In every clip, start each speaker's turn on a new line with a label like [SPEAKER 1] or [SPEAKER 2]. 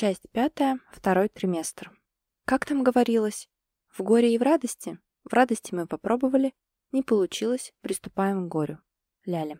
[SPEAKER 1] Часть пятая, второй триместр. Как там говорилось? В горе и в радости? В радости мы попробовали. Не получилось, приступаем к горю. Ляля.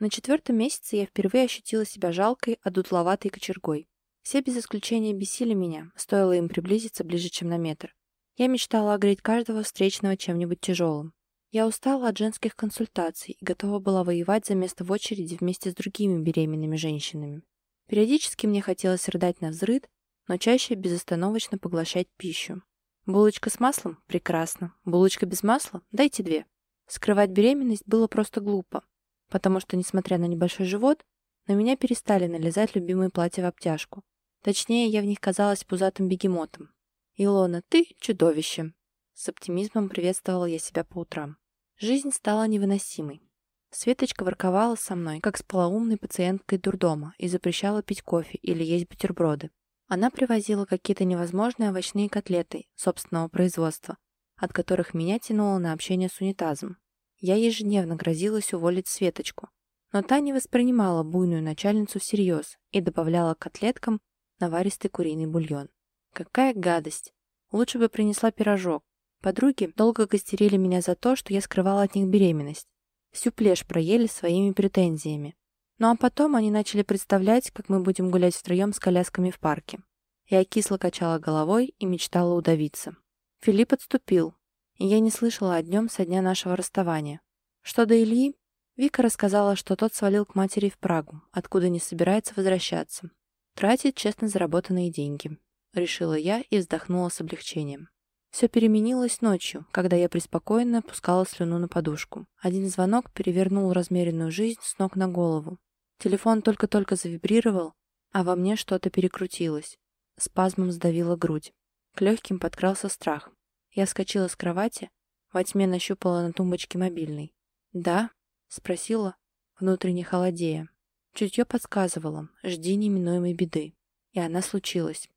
[SPEAKER 1] На четвертом месяце я впервые ощутила себя жалкой, одутловатой кочергой. Все без исключения бесили меня, стоило им приблизиться ближе, чем на метр. Я мечтала огреть каждого встречного чем-нибудь тяжелым. Я устала от женских консультаций и готова была воевать за место в очереди вместе с другими беременными женщинами. Периодически мне хотелось рыдать на взрыд, но чаще безостановочно поглощать пищу. Булочка с маслом? Прекрасно. Булочка без масла? Дайте две. Скрывать беременность было просто глупо, потому что, несмотря на небольшой живот, на меня перестали налезать любимые платья в обтяжку. Точнее, я в них казалась пузатым бегемотом. «Илона, ты чудовище!» С оптимизмом приветствовала я себя по утрам. Жизнь стала невыносимой. Светочка ворковала со мной, как с полоумной пациенткой дурдома, и запрещала пить кофе или есть бутерброды. Она привозила какие-то невозможные овощные котлеты собственного производства, от которых меня тянуло на общение с унитазом. Я ежедневно грозилась уволить Светочку, но та не воспринимала буйную начальницу всерьез и добавляла к котлеткам наваристый куриный бульон. Какая гадость! Лучше бы принесла пирожок. Подруги долго гостерили меня за то, что я скрывала от них беременность всю плешь проели своими претензиями. Ну а потом они начали представлять, как мы будем гулять втроем с колясками в парке. Я кисло качала головой и мечтала удавиться. Филипп отступил, и я не слышала о днем со дня нашего расставания. Что до Ильи, Вика рассказала, что тот свалил к матери в Прагу, откуда не собирается возвращаться. Тратить честно заработанные деньги. Решила я и вздохнула с облегчением. Все переменилось ночью, когда я преспокойно пускала слюну на подушку. Один звонок перевернул размеренную жизнь с ног на голову. Телефон только-только завибрировал, а во мне что-то перекрутилось. Спазмом сдавила грудь. К легким подкрался страх. Я скочила с кровати, во тьме нащупала на тумбочке мобильный. «Да?» — спросила, внутренне холодея. Чутье подсказывало, жди неминуемой беды. И она случилась.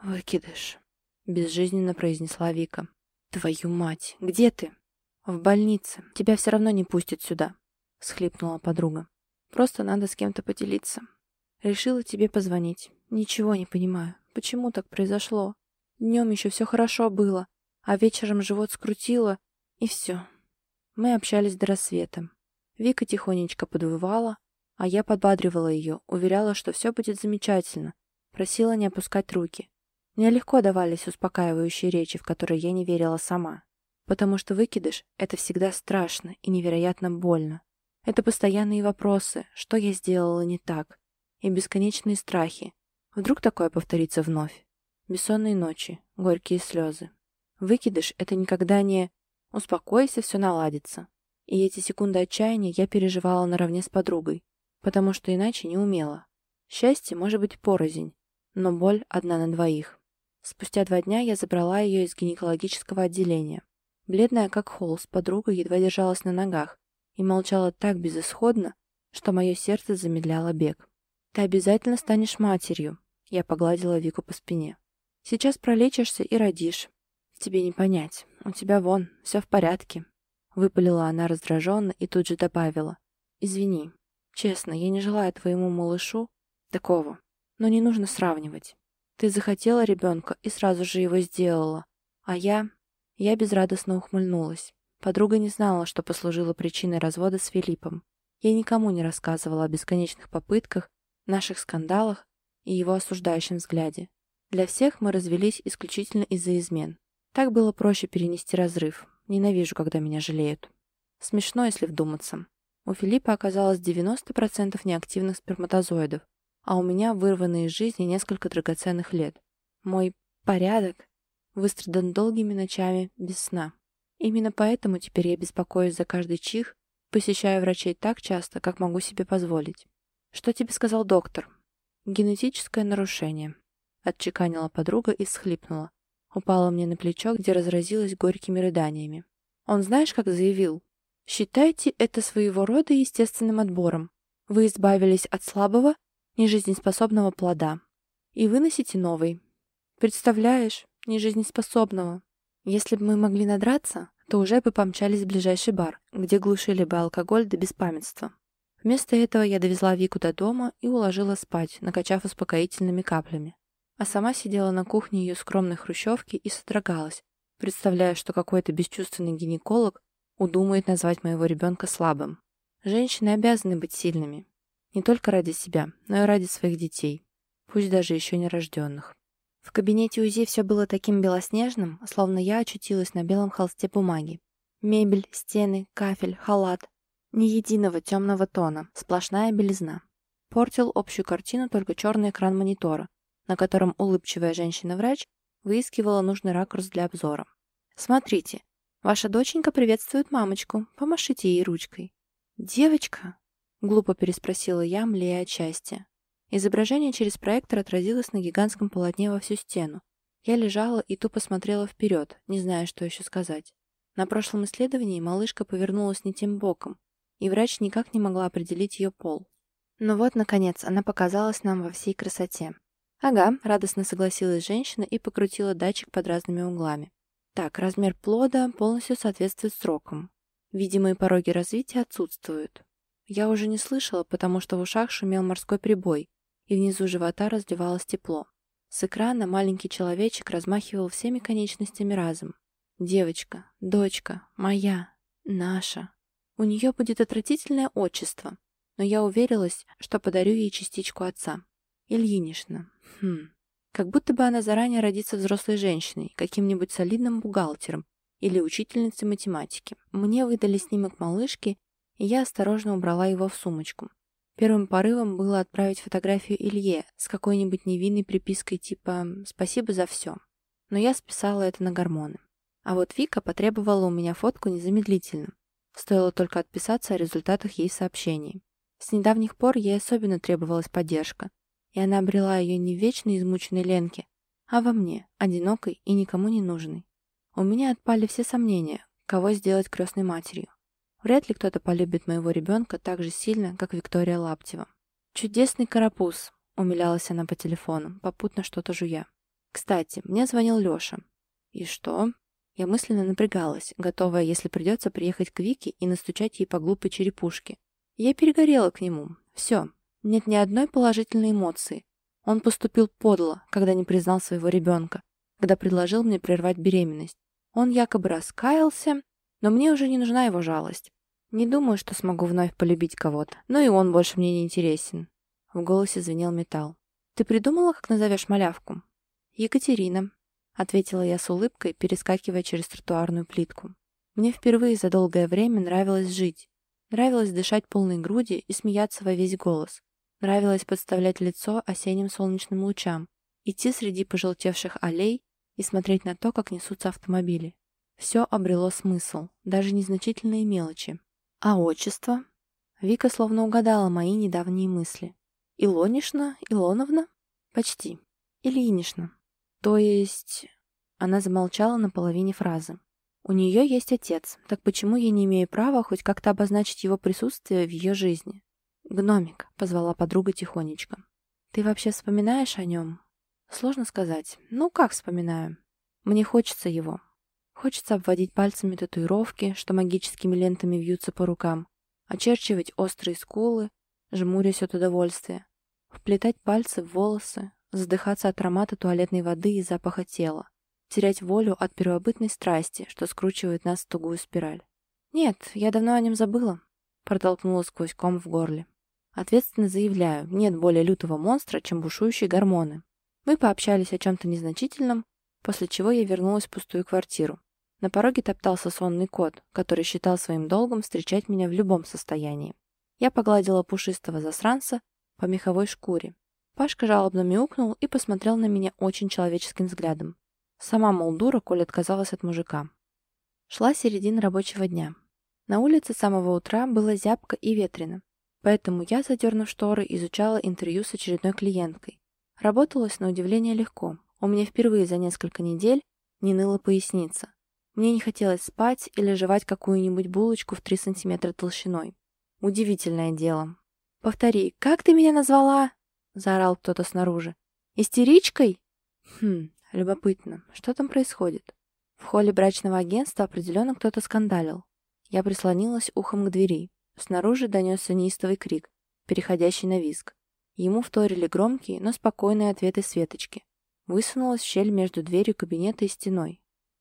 [SPEAKER 1] «Выкидыш», безжизненно произнесла Вика. «Твою мать! Где ты?» «В больнице. Тебя все равно не пустят сюда», — схлипнула подруга. «Просто надо с кем-то поделиться. Решила тебе позвонить. Ничего не понимаю. Почему так произошло? Днем еще все хорошо было, а вечером живот скрутило, и все». Мы общались до рассвета. Вика тихонечко подвывала, а я подбадривала ее, уверяла, что все будет замечательно, просила не опускать руки. Мне легко давались успокаивающие речи, в которые я не верила сама. Потому что выкидыш — это всегда страшно и невероятно больно. Это постоянные вопросы, что я сделала не так, и бесконечные страхи. Вдруг такое повторится вновь? Бессонные ночи, горькие слезы. Выкидыш — это никогда не «успокойся, все наладится». И эти секунды отчаяния я переживала наравне с подругой, потому что иначе не умела. Счастье может быть порознь, но боль одна на двоих. Спустя два дня я забрала ее из гинекологического отделения. Бледная как холст, подруга едва держалась на ногах и молчала так безысходно, что мое сердце замедляло бег. «Ты обязательно станешь матерью», — я погладила Вику по спине. «Сейчас пролечишься и родишь. Тебе не понять. У тебя вон, все в порядке». Выпалила она раздраженно и тут же добавила. «Извини. Честно, я не желаю твоему малышу такого, но не нужно сравнивать. Ты захотела ребенка и сразу же его сделала. А я... Я безрадостно ухмыльнулась. Подруга не знала, что послужило причиной развода с Филиппом. Я никому не рассказывала о бесконечных попытках, наших скандалах и его осуждающем взгляде. Для всех мы развелись исключительно из-за измен. Так было проще перенести разрыв. Ненавижу, когда меня жалеют. Смешно, если вдуматься. У Филиппа оказалось 90% неактивных сперматозоидов, а у меня вырваны из жизни несколько драгоценных лет. Мой порядок выстрадан долгими ночами без сна. Именно поэтому теперь я беспокоюсь за каждый чих, посещаю врачей так часто, как могу себе позволить. Что тебе сказал доктор? Генетическое нарушение. Отчеканила подруга и схлипнула. Упала мне на плечо, где разразилась горькими рыданиями. Он знаешь, как заявил? Считайте это своего рода естественным отбором. Вы избавились от слабого нежизнеспособного плода и выносите новый. Представляешь, нежизнеспособного. Если бы мы могли надраться, то уже бы помчались в ближайший бар, где глушили бы алкоголь до беспамятства. Вместо этого я довезла Вику до дома и уложила спать, накачав успокоительными каплями. а сама сидела на кухне ее скромной хрущевки и содрогалась, представляя, что какой-то бесчувственный гинеколог удумает назвать моего ребенка слабым. Женщины обязаны быть сильными. Не только ради себя, но и ради своих детей, пусть даже еще не рожденных. В кабинете УЗИ все было таким белоснежным, словно я очутилась на белом холсте бумаги. Мебель, стены, кафель, халат. Ни единого темного тона, сплошная белизна. Портил общую картину только черный экран монитора, на котором улыбчивая женщина-врач выискивала нужный ракурс для обзора. «Смотрите, ваша доченька приветствует мамочку, помашите ей ручкой». «Девочка?» — глупо переспросила я, млея от счастья. Изображение через проектор отразилось на гигантском полотне во всю стену. Я лежала и тупо смотрела вперед, не зная, что еще сказать. На прошлом исследовании малышка повернулась не тем боком, и врач никак не могла определить ее пол. Но вот, наконец, она показалась нам во всей красоте. «Ага», — радостно согласилась женщина и покрутила датчик под разными углами. «Так, размер плода полностью соответствует срокам. Видимые пороги развития отсутствуют. Я уже не слышала, потому что в ушах шумел морской прибой, и внизу живота разливалось тепло. С экрана маленький человечек размахивал всеми конечностями разом. «Девочка, дочка, моя, наша. У нее будет отвратительное отчество, но я уверилась, что подарю ей частичку отца. Ильинишна. Хм. Как будто бы она заранее родится взрослой женщиной, каким-нибудь солидным бухгалтером или учительницей математики. Мне выдали снимок малышки, и я осторожно убрала его в сумочку. Первым порывом было отправить фотографию Илье с какой-нибудь невинной припиской типа «Спасибо за все». Но я списала это на гормоны. А вот Вика потребовала у меня фотку незамедлительно. Стоило только отписаться о результатах ей сообщений. С недавних пор ей особенно требовалась поддержка, и она обрела ее не в вечно измученной Ленке, а во мне, одинокой и никому не нужной. У меня отпали все сомнения, кого сделать крестной матерью. Вряд ли кто-то полюбит моего ребенка так же сильно, как Виктория Лаптева. «Чудесный карапуз», — умилялась она по телефону, попутно что-то жуя. «Кстати, мне звонил Леша». «И что?» Я мысленно напрягалась, готовая, если придется, приехать к Вике и настучать ей по глупой черепушке. Я перегорела к нему. Все. Нет ни одной положительной эмоции. Он поступил подло, когда не признал своего ребенка, когда предложил мне прервать беременность. Он якобы раскаялся, но мне уже не нужна его жалость. Не думаю, что смогу вновь полюбить кого-то. Но и он больше мне не интересен. В голосе звенел металл. «Ты придумала, как назовешь малявку?» «Екатерина», — ответила я с улыбкой, перескакивая через тротуарную плитку. Мне впервые за долгое время нравилось жить. Нравилось дышать полной груди и смеяться во весь голос. Нравилось подставлять лицо осенним солнечным лучам, идти среди пожелтевших аллей и смотреть на то, как несутся автомобили. Все обрело смысл, даже незначительные мелочи. А отчество? Вика словно угадала мои недавние мысли. Илонишна? Илоновна? Почти. Ильинишна. То есть... Она замолчала на половине фразы. У нее есть отец, так почему я не имею права хоть как-то обозначить его присутствие в ее жизни? «Гномик», — позвала подруга тихонечко. «Ты вообще вспоминаешь о нем?» «Сложно сказать. Ну, как вспоминаю? Мне хочется его. Хочется обводить пальцами татуировки, что магическими лентами вьются по рукам, очерчивать острые скулы, жмурясь от удовольствия, вплетать пальцы в волосы, задыхаться от аромата туалетной воды и запаха тела, терять волю от первобытной страсти, что скручивает нас в тугую спираль. «Нет, я давно о нем забыла», — протолкнула сквозь ком в горле. Ответственно заявляю, нет более лютого монстра, чем бушующие гормоны. Мы пообщались о чем-то незначительном, после чего я вернулась в пустую квартиру. На пороге топтался сонный кот, который считал своим долгом встречать меня в любом состоянии. Я погладила пушистого засранца по меховой шкуре. Пашка жалобно мяукнул и посмотрел на меня очень человеческим взглядом. Сама, мол, дура, коль отказалась от мужика. Шла середина рабочего дня. На улице с самого утра было зябко и ветрено, поэтому я, задернув шторы, изучала интервью с очередной клиенткой. Работалось на удивление легко. У меня впервые за несколько недель не ныла поясница. Мне не хотелось спать или жевать какую-нибудь булочку в 3 сантиметра толщиной. Удивительное дело. «Повтори, как ты меня назвала?» — заорал кто-то снаружи. «Истеричкой?» «Хм, любопытно. Что там происходит?» В холле брачного агентства определенно кто-то скандалил. Я прислонилась ухом к двери. Снаружи донесся неистовый крик, переходящий на визг. Ему вторили громкие, но спокойные ответы Светочки. высунулась в щель между дверью кабинета и стеной.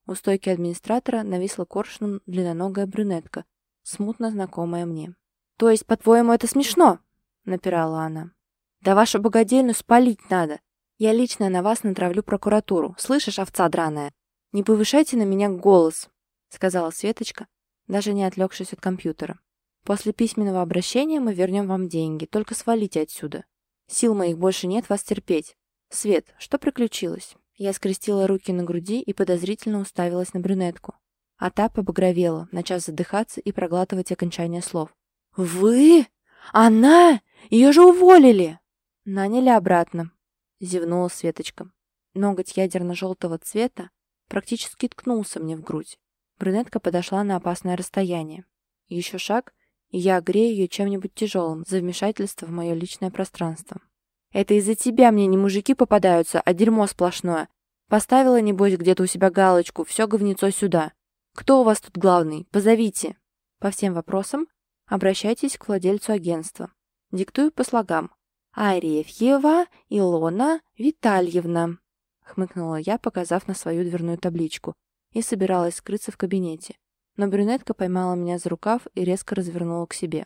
[SPEAKER 1] У стойки администратора нависла коршуном длинноногая брюнетка, смутно знакомая мне. «То есть, по-твоему, это смешно?» — напирала она. «Да вашу богадельню спалить надо. Я лично на вас натравлю прокуратуру. Слышишь, овца драная? Не повышайте на меня голос», — сказала Светочка, даже не отвлекшись от компьютера. «После письменного обращения мы вернем вам деньги, только свалите отсюда. Сил моих больше нет вас терпеть. Свет, что приключилось?» Я скрестила руки на груди и подозрительно уставилась на брюнетку. А та побагровела, начав задыхаться и проглатывать окончание слов. «Вы? Она? Ее же уволили!» «Наняли обратно», — зевнула Светочка. Ноготь ядерно-желтого цвета практически ткнулся мне в грудь. Брюнетка подошла на опасное расстояние. Еще шаг, и я огрею ее чем-нибудь тяжелым за вмешательство в мое личное пространство. Это из-за тебя мне не мужики попадаются, а дерьмо сплошное. Поставила, небось, где-то у себя галочку, все говнецо сюда. Кто у вас тут главный? Позовите. По всем вопросам обращайтесь к владельцу агентства. Диктую по слогам. Арефьева Илона Витальевна. Хмыкнула я, показав на свою дверную табличку, и собиралась скрыться в кабинете. Но брюнетка поймала меня за рукав и резко развернула к себе.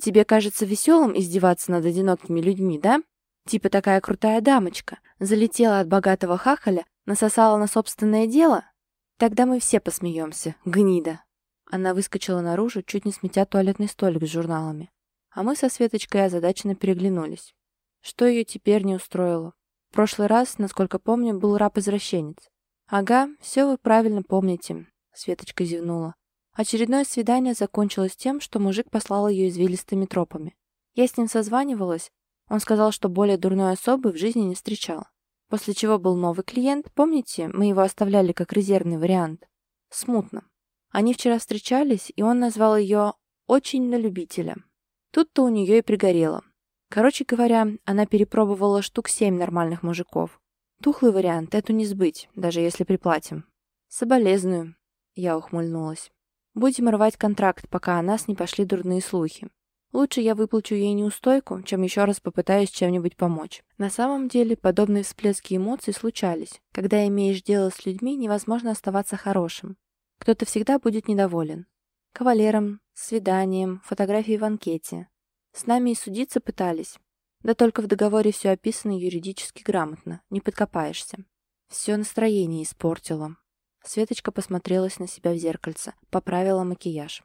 [SPEAKER 1] «Тебе кажется веселым издеваться над одинокими людьми, да?» Типа такая крутая дамочка. Залетела от богатого хахаля, насосала на собственное дело? Тогда мы все посмеемся, гнида. Она выскочила наружу, чуть не сметя туалетный столик с журналами. А мы со Светочкой озадаченно переглянулись. Что ее теперь не устроило? В прошлый раз, насколько помню, был раб-извращенец. «Ага, все вы правильно помните», — Светочка зевнула. Очередное свидание закончилось тем, что мужик послал ее извилистыми тропами. Я с ним созванивалась, он сказал, что более дурной особы в жизни не встречал. После чего был новый клиент, помните, мы его оставляли как резервный вариант? Смутно. Они вчера встречались, и он назвал ее «очень на любителя». Тут-то у нее и пригорело. Короче говоря, она перепробовала штук семь нормальных мужиков. Тухлый вариант, эту не сбыть, даже если приплатим. Соболезную. Я ухмыльнулась. Будем рвать контракт, пока о нас не пошли дурные слухи. Лучше я выплачу ей неустойку, чем еще раз попытаюсь чем-нибудь помочь. На самом деле, подобные всплески эмоций случались. Когда имеешь дело с людьми, невозможно оставаться хорошим. Кто-то всегда будет недоволен. Кавалером, свиданием, фотографией в анкете. С нами и судиться пытались. Да только в договоре все описано юридически грамотно, не подкопаешься. Все настроение испортило. Светочка посмотрелась на себя в зеркальце, поправила макияж.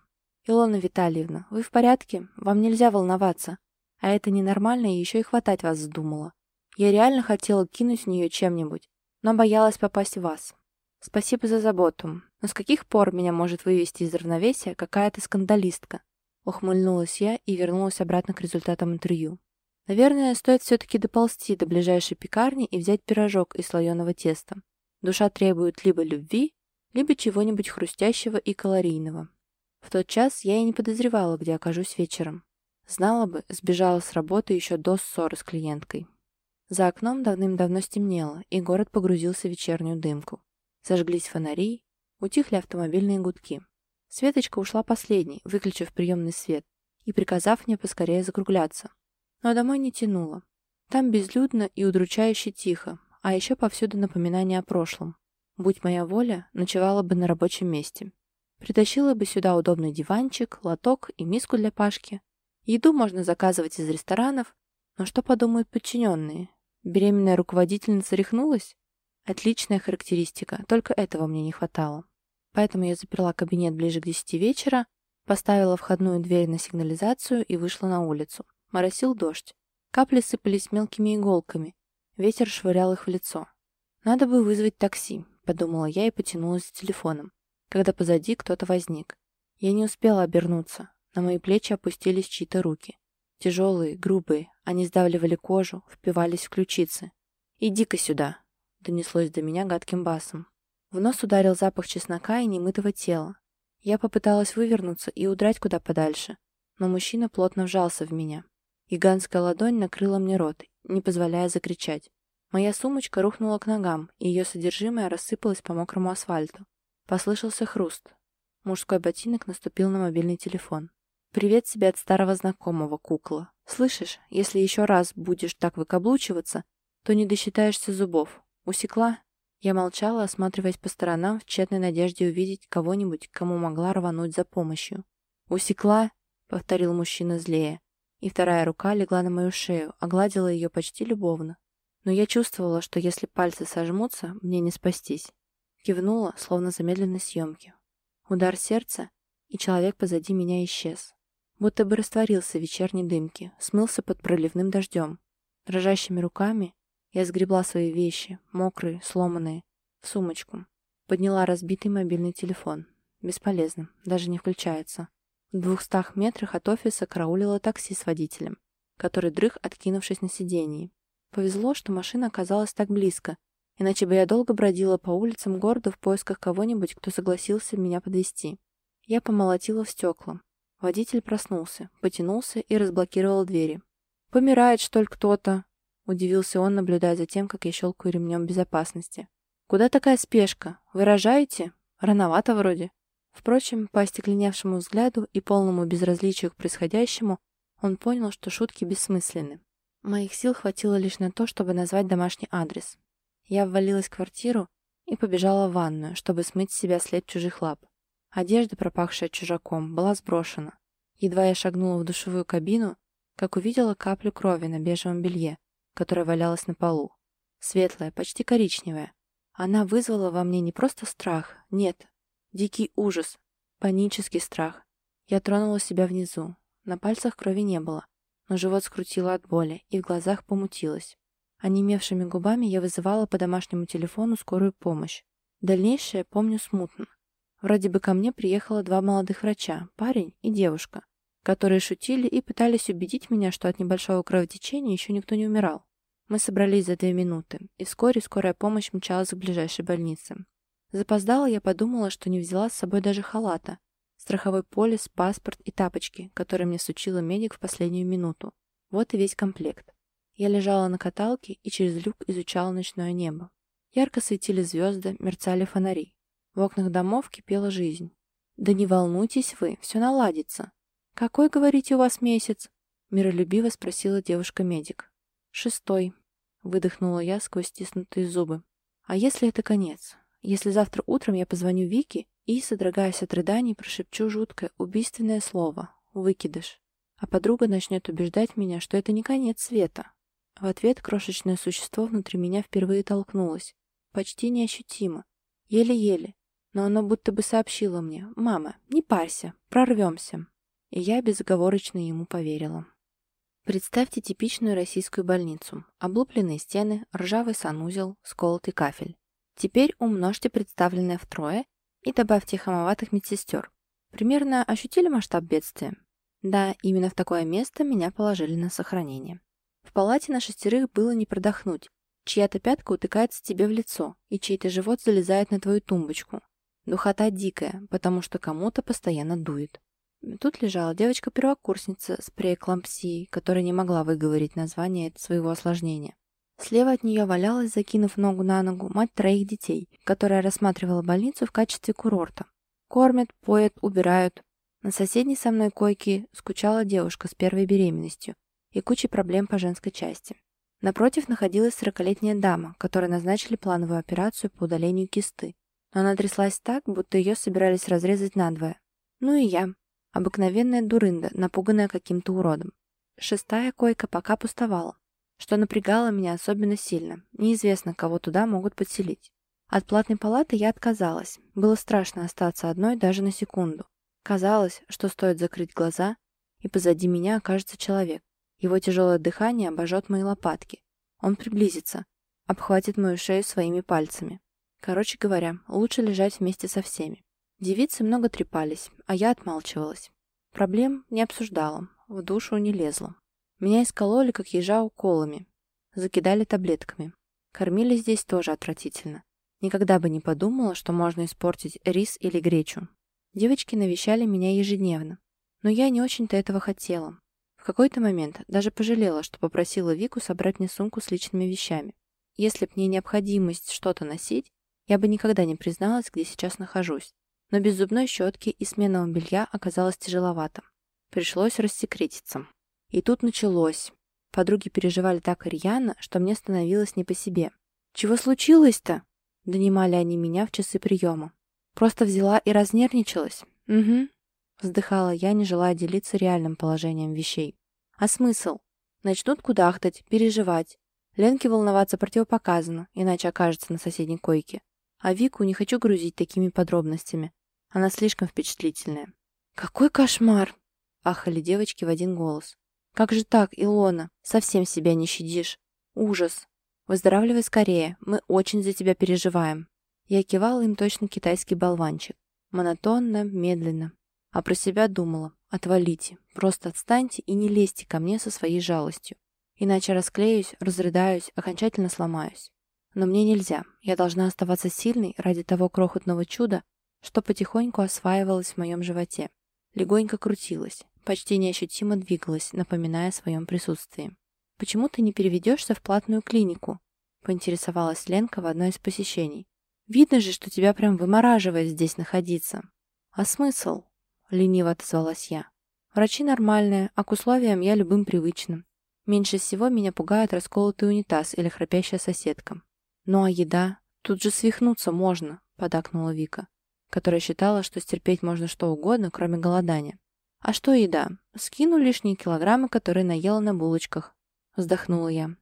[SPEAKER 1] «Илона Витальевна, вы в порядке? Вам нельзя волноваться. А это ненормально и еще и хватать вас задумала. Я реально хотела кинуть в нее чем-нибудь, но боялась попасть в вас. Спасибо за заботу. Но с каких пор меня может вывести из равновесия какая-то скандалистка?» Ухмыльнулась я и вернулась обратно к результатам интервью. Наверное, стоит все-таки доползти до ближайшей пекарни и взять пирожок из слоеного теста. Душа требует либо любви, либо чего-нибудь хрустящего и калорийного. В тот час я и не подозревала, где окажусь вечером. Знала бы, сбежала с работы еще до ссоры с клиенткой. За окном давным-давно стемнело, и город погрузился в вечернюю дымку. Зажглись фонари, утихли автомобильные гудки. Светочка ушла последней, выключив приемный свет и приказав мне поскорее закругляться. Но домой не тянуло. Там безлюдно и удручающе тихо, а еще повсюду напоминания о прошлом. Будь моя воля, ночевала бы на рабочем месте. Притащила бы сюда удобный диванчик, лоток и миску для Пашки. Еду можно заказывать из ресторанов, но что подумают подчиненные? Беременная руководительница рехнулась? Отличная характеристика, только этого мне не хватало. Поэтому я заперла кабинет ближе к десяти вечера, поставила входную дверь на сигнализацию и вышла на улицу. Моросил дождь. Капли сыпались мелкими иголками. Ветер швырял их в лицо. «Надо бы вызвать такси», — подумала я и потянулась за телефоном когда позади кто-то возник. Я не успела обернуться. На мои плечи опустились чьи-то руки. Тяжелые, грубые, они сдавливали кожу, впивались в ключицы. «Иди-ка сюда!» — донеслось до меня гадким басом. В нос ударил запах чеснока и немытого тела. Я попыталась вывернуться и удрать куда подальше, но мужчина плотно вжался в меня. Гигантская ладонь накрыла мне рот, не позволяя закричать. Моя сумочка рухнула к ногам, и ее содержимое рассыпалось по мокрому асфальту. Послышался хруст. Мужской ботинок наступил на мобильный телефон. «Привет тебе от старого знакомого, кукла. Слышишь, если еще раз будешь так выкаблучиваться, то не досчитаешься зубов. Усекла? Я молчала, осматриваясь по сторонам в тщетной надежде увидеть кого-нибудь, кому могла рвануть за помощью. «Усекла?» — повторил мужчина злее. И вторая рука легла на мою шею, огладила ее почти любовно. Но я чувствовала, что если пальцы сожмутся, мне не спастись. Кивнула, словно замедленной съемки. Удар сердца, и человек позади меня исчез. Будто бы растворился в вечерней дымке, смылся под проливным дождем. Дрожащими руками я сгребла свои вещи, мокрые, сломанные, в сумочку. Подняла разбитый мобильный телефон. Бесполезно, даже не включается. В двухстах метрах от офиса караулило такси с водителем, который дрых, откинувшись на сиденье. Повезло, что машина оказалась так близко, иначе бы я долго бродила по улицам города в поисках кого-нибудь, кто согласился меня подвести. Я помолотила в стекла. Водитель проснулся, потянулся и разблокировал двери. «Помирает, что ли, кто-то?» Удивился он, наблюдая за тем, как я щелкаю ремнем безопасности. «Куда такая спешка? Вы рожаете? Рановато вроде». Впрочем, по остекленевшему взгляду и полному безразличию к происходящему, он понял, что шутки бессмысленны. Моих сил хватило лишь на то, чтобы назвать домашний адрес. Я ввалилась в квартиру и побежала в ванную, чтобы смыть с себя след чужих лап. Одежда, пропахшая чужаком, была сброшена. Едва я шагнула в душевую кабину, как увидела каплю крови на бежевом белье, которое валялось на полу. Светлая, почти коричневая. Она вызвала во мне не просто страх, нет, Дикий ужас, панический страх. Я тронула себя внизу. На пальцах крови не было, но живот скрутило от боли, и в глазах помутилось. Онемевшими губами я вызывала по домашнему телефону скорую помощь. Дальнейшее помню смутно. Вроде бы ко мне приехало два молодых врача, парень и девушка, которые шутили и пытались убедить меня, что от небольшого кровотечения еще никто не умирал. Мы собрались за две минуты, и вскоре скорая помощь мчалась к ближайшей больнице. Запоздала я подумала, что не взяла с собой даже халата, страховой полис, паспорт и тапочки, которые мне сучила медик в последнюю минуту. Вот и весь комплект. Я лежала на каталке и через люк изучала ночное небо. Ярко светили звезды, мерцали фонари. В окнах домов кипела жизнь. «Да не волнуйтесь вы, все наладится». «Какой, говорите, у вас месяц?» Миролюбиво спросила девушка-медик. «Шестой», — выдохнула я сквозь стиснутые зубы. «А если это конец? Если завтра утром я позвоню Вике и, содрогаясь от рыданий, прошепчу жуткое, убийственное слово «выкидыш», а подруга начнет убеждать меня, что это не конец света. В ответ крошечное существо внутри меня впервые толкнулось. Почти неощутимо. Еле-еле. Но оно будто бы сообщило мне «Мама, не парься, прорвемся». И я безоговорочно ему поверила. Представьте типичную российскую больницу. Облупленные стены, ржавый санузел, сколотый кафель. Теперь умножьте представленное втрое и добавьте хамоватых медсестер. Примерно ощутили масштаб бедствия? Да, именно в такое место меня положили на сохранение. В палате на шестерых было не продохнуть. Чья-то пятка утыкается тебе в лицо, и чей-то живот залезает на твою тумбочку. Духота дикая, потому что кому-то постоянно дует. Тут лежала девочка-первокурсница с преэклампсией, которая не могла выговорить название своего осложнения. Слева от нее валялась, закинув ногу на ногу, мать троих детей, которая рассматривала больницу в качестве курорта. Кормят, поят, убирают. На соседней со мной койке скучала девушка с первой беременностью и кучей проблем по женской части. Напротив находилась сорокалетняя дама, которой назначили плановую операцию по удалению кисты. Но она тряслась так, будто ее собирались разрезать надвое. Ну и я. Обыкновенная дурында, напуганная каким-то уродом. Шестая койка пока пустовала что напрягало меня особенно сильно. Неизвестно, кого туда могут подселить. От платной палаты я отказалась. Было страшно остаться одной даже на секунду. Казалось, что стоит закрыть глаза, и позади меня окажется человек. Его тяжелое дыхание обожжет мои лопатки. Он приблизится, обхватит мою шею своими пальцами. Короче говоря, лучше лежать вместе со всеми. Девицы много трепались, а я отмалчивалась. Проблем не обсуждала, в душу не лезла. Меня искололи, как ежа, уколами. Закидали таблетками. Кормили здесь тоже отвратительно. Никогда бы не подумала, что можно испортить рис или гречу. Девочки навещали меня ежедневно. Но я не очень-то этого хотела. Какой-то момент даже пожалела, что попросила Вику собрать мне сумку с личными вещами. Если б мне необходимость что-то носить, я бы никогда не призналась, где сейчас нахожусь. Но без зубной щетки и сменного белья оказалось тяжеловато. Пришлось рассекретиться. И тут началось. Подруги переживали так рьяно, что мне становилось не по себе. «Чего случилось-то?» — донимали они меня в часы приема. «Просто взяла и разнервничалась?» «Угу», — вздыхала я, не желая делиться реальным положением вещей. «А смысл? Начнут кудахтать, переживать. Ленке волноваться противопоказано, иначе окажется на соседней койке. А Вику не хочу грузить такими подробностями. Она слишком впечатлительная. «Какой кошмар!» — ахали девочки в один голос. «Как же так, Илона? Совсем себя не щадишь. Ужас! Выздоравливай скорее, мы очень за тебя переживаем». Я кивала им точно китайский болванчик. Монотонно, медленно. А про себя думала. Отвалите, просто отстаньте и не лезьте ко мне со своей жалостью. Иначе расклеюсь, разрыдаюсь, окончательно сломаюсь. Но мне нельзя. Я должна оставаться сильной ради того крохотного чуда, что потихоньку осваивалось в моем животе. Легонько крутилась, почти неощутимо двигалась, напоминая о своем присутствии. «Почему ты не переведешься в платную клинику?» — поинтересовалась Ленка в одно из посещений. «Видно же, что тебя прям вымораживает здесь находиться». «А смысл?» — лениво отозвалась я. «Врачи нормальные, а к условиям я любым привычным. Меньше всего меня пугает расколотый унитаз или храпящая соседка. Ну а еда? Тут же свихнуться можно», — подакнула Вика которая считала, что стерпеть можно что угодно, кроме голодания. «А что еда? Скину лишние килограммы, которые наела на булочках», — вздохнула я.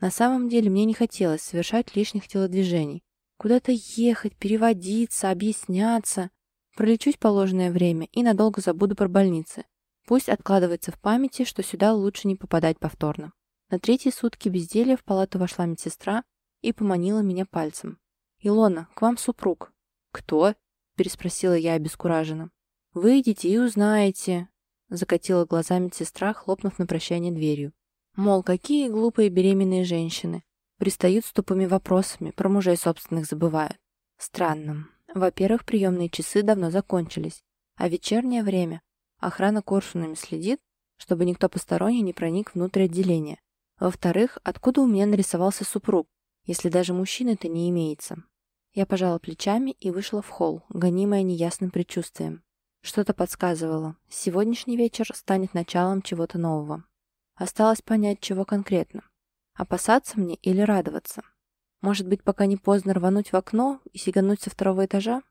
[SPEAKER 1] На самом деле мне не хотелось совершать лишних телодвижений. Куда-то ехать, переводиться, объясняться. Пролечусь положенное время и надолго забуду про больницы. Пусть откладывается в памяти, что сюда лучше не попадать повторно. На третьи сутки безделья в палату вошла медсестра и поманила меня пальцем. «Илона, к вам супруг». «Кто?» — переспросила я обескураженно. «Выйдите и узнаете», — закатила глазами сестра, хлопнув на прощание дверью. Мол, какие глупые беременные женщины. Пристают с тупыми вопросами, про мужей собственных забывают. Странно. Во-первых, приемные часы давно закончились, а вечернее время охрана коршунами следит, чтобы никто посторонний не проник внутрь отделения. Во-вторых, откуда у меня нарисовался супруг, если даже мужчины-то не имеется? Я пожала плечами и вышла в холл, гонимая неясным предчувствием. Что-то подсказывало. Сегодняшний вечер станет началом чего-то нового. Осталось понять, чего конкретно. Опасаться мне или радоваться? Может быть, пока не поздно рвануть в окно и сигануть со второго этажа?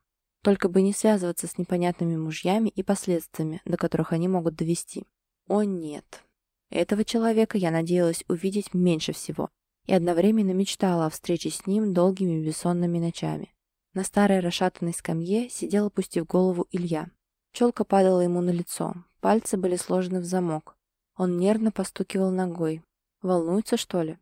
[SPEAKER 1] Только бы не связываться с непонятными мужьями и последствиями, до которых они могут довести. О нет. Этого человека я надеялась увидеть меньше всего и одновременно мечтала о встрече с ним долгими бессонными ночами. На старой расшатанной скамье сидел, опустив голову, Илья. Челка падала ему на лицо, пальцы были сложены в замок. Он нервно постукивал ногой. Волнуется, что ли?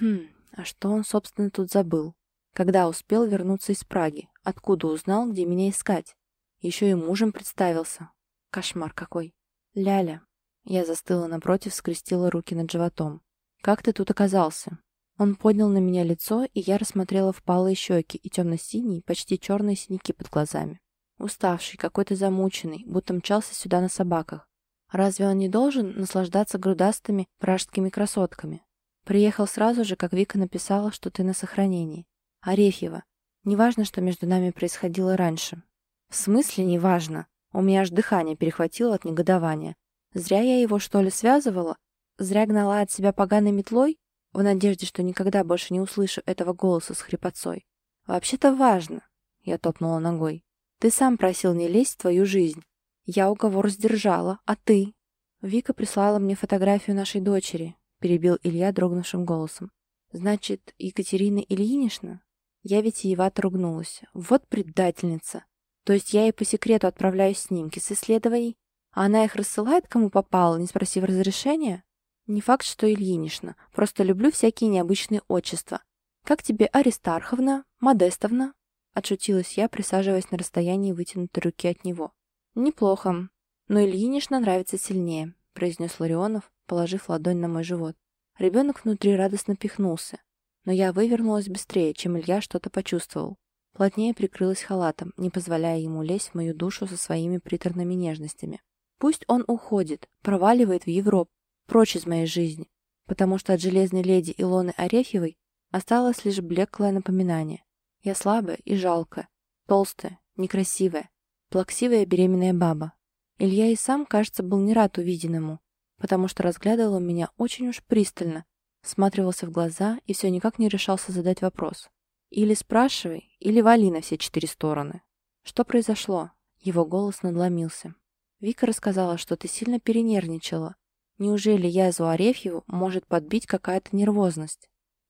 [SPEAKER 1] Хм, а что он, собственно, тут забыл? Когда успел вернуться из Праги? Откуда узнал, где меня искать? Еще и мужем представился. Кошмар какой. Ляля. Я застыла напротив, скрестила руки над животом. «Как ты тут оказался?» Он поднял на меня лицо, и я рассмотрела впалые щеки и темно-синие, почти черные синяки под глазами. Уставший, какой-то замученный, будто мчался сюда на собаках. Разве он не должен наслаждаться грудастыми пражскими красотками? Приехал сразу же, как Вика написала, что ты на сохранении. Арефьева, неважно, что между нами происходило раньше. В смысле неважно? У меня аж дыхание перехватило от негодования. Зря я его, что ли, связывала? Зря гнала от себя поганой метлой? в надежде, что никогда больше не услышу этого голоса с хрипотцой. «Вообще-то важно», — я топнула ногой. «Ты сам просил не лезть в твою жизнь. Я уговор сдержала, а ты?» Вика прислала мне фотографию нашей дочери, перебил Илья дрогнувшим голосом. «Значит, Екатерина Ильинична?» Я витиевато ругнулась. «Вот предательница! То есть я ей по секрету отправляю снимки с исследований, а она их рассылает кому попало, не спросив разрешения?» Не факт, что Ильинична. Просто люблю всякие необычные отчества. Как тебе Аристарховна? Модестовна?» Отшутилась я, присаживаясь на расстоянии вытянутой руки от него. «Неплохо. Но Ильинична нравится сильнее», — произнес Ларионов, положив ладонь на мой живот. Ребенок внутри радостно пихнулся, но я вывернулась быстрее, чем Илья что-то почувствовал. Плотнее прикрылась халатом, не позволяя ему лезть в мою душу со своими приторными нежностями. Пусть он уходит, проваливает в Европу, прочь из моей жизни, потому что от железной леди Илоны Арефьевой осталось лишь блеклое напоминание. Я слабая и жалкая, толстая, некрасивая, плаксивая беременная баба. Илья и сам, кажется, был не рад увиденному, потому что разглядывал меня очень уж пристально, всматривался в глаза и все никак не решался задать вопрос. Или спрашивай, или вали на все четыре стороны. Что произошло? Его голос надломился. Вика рассказала, что ты сильно перенервничала. Неужели язву Арефьеву может подбить какая-то нервозность?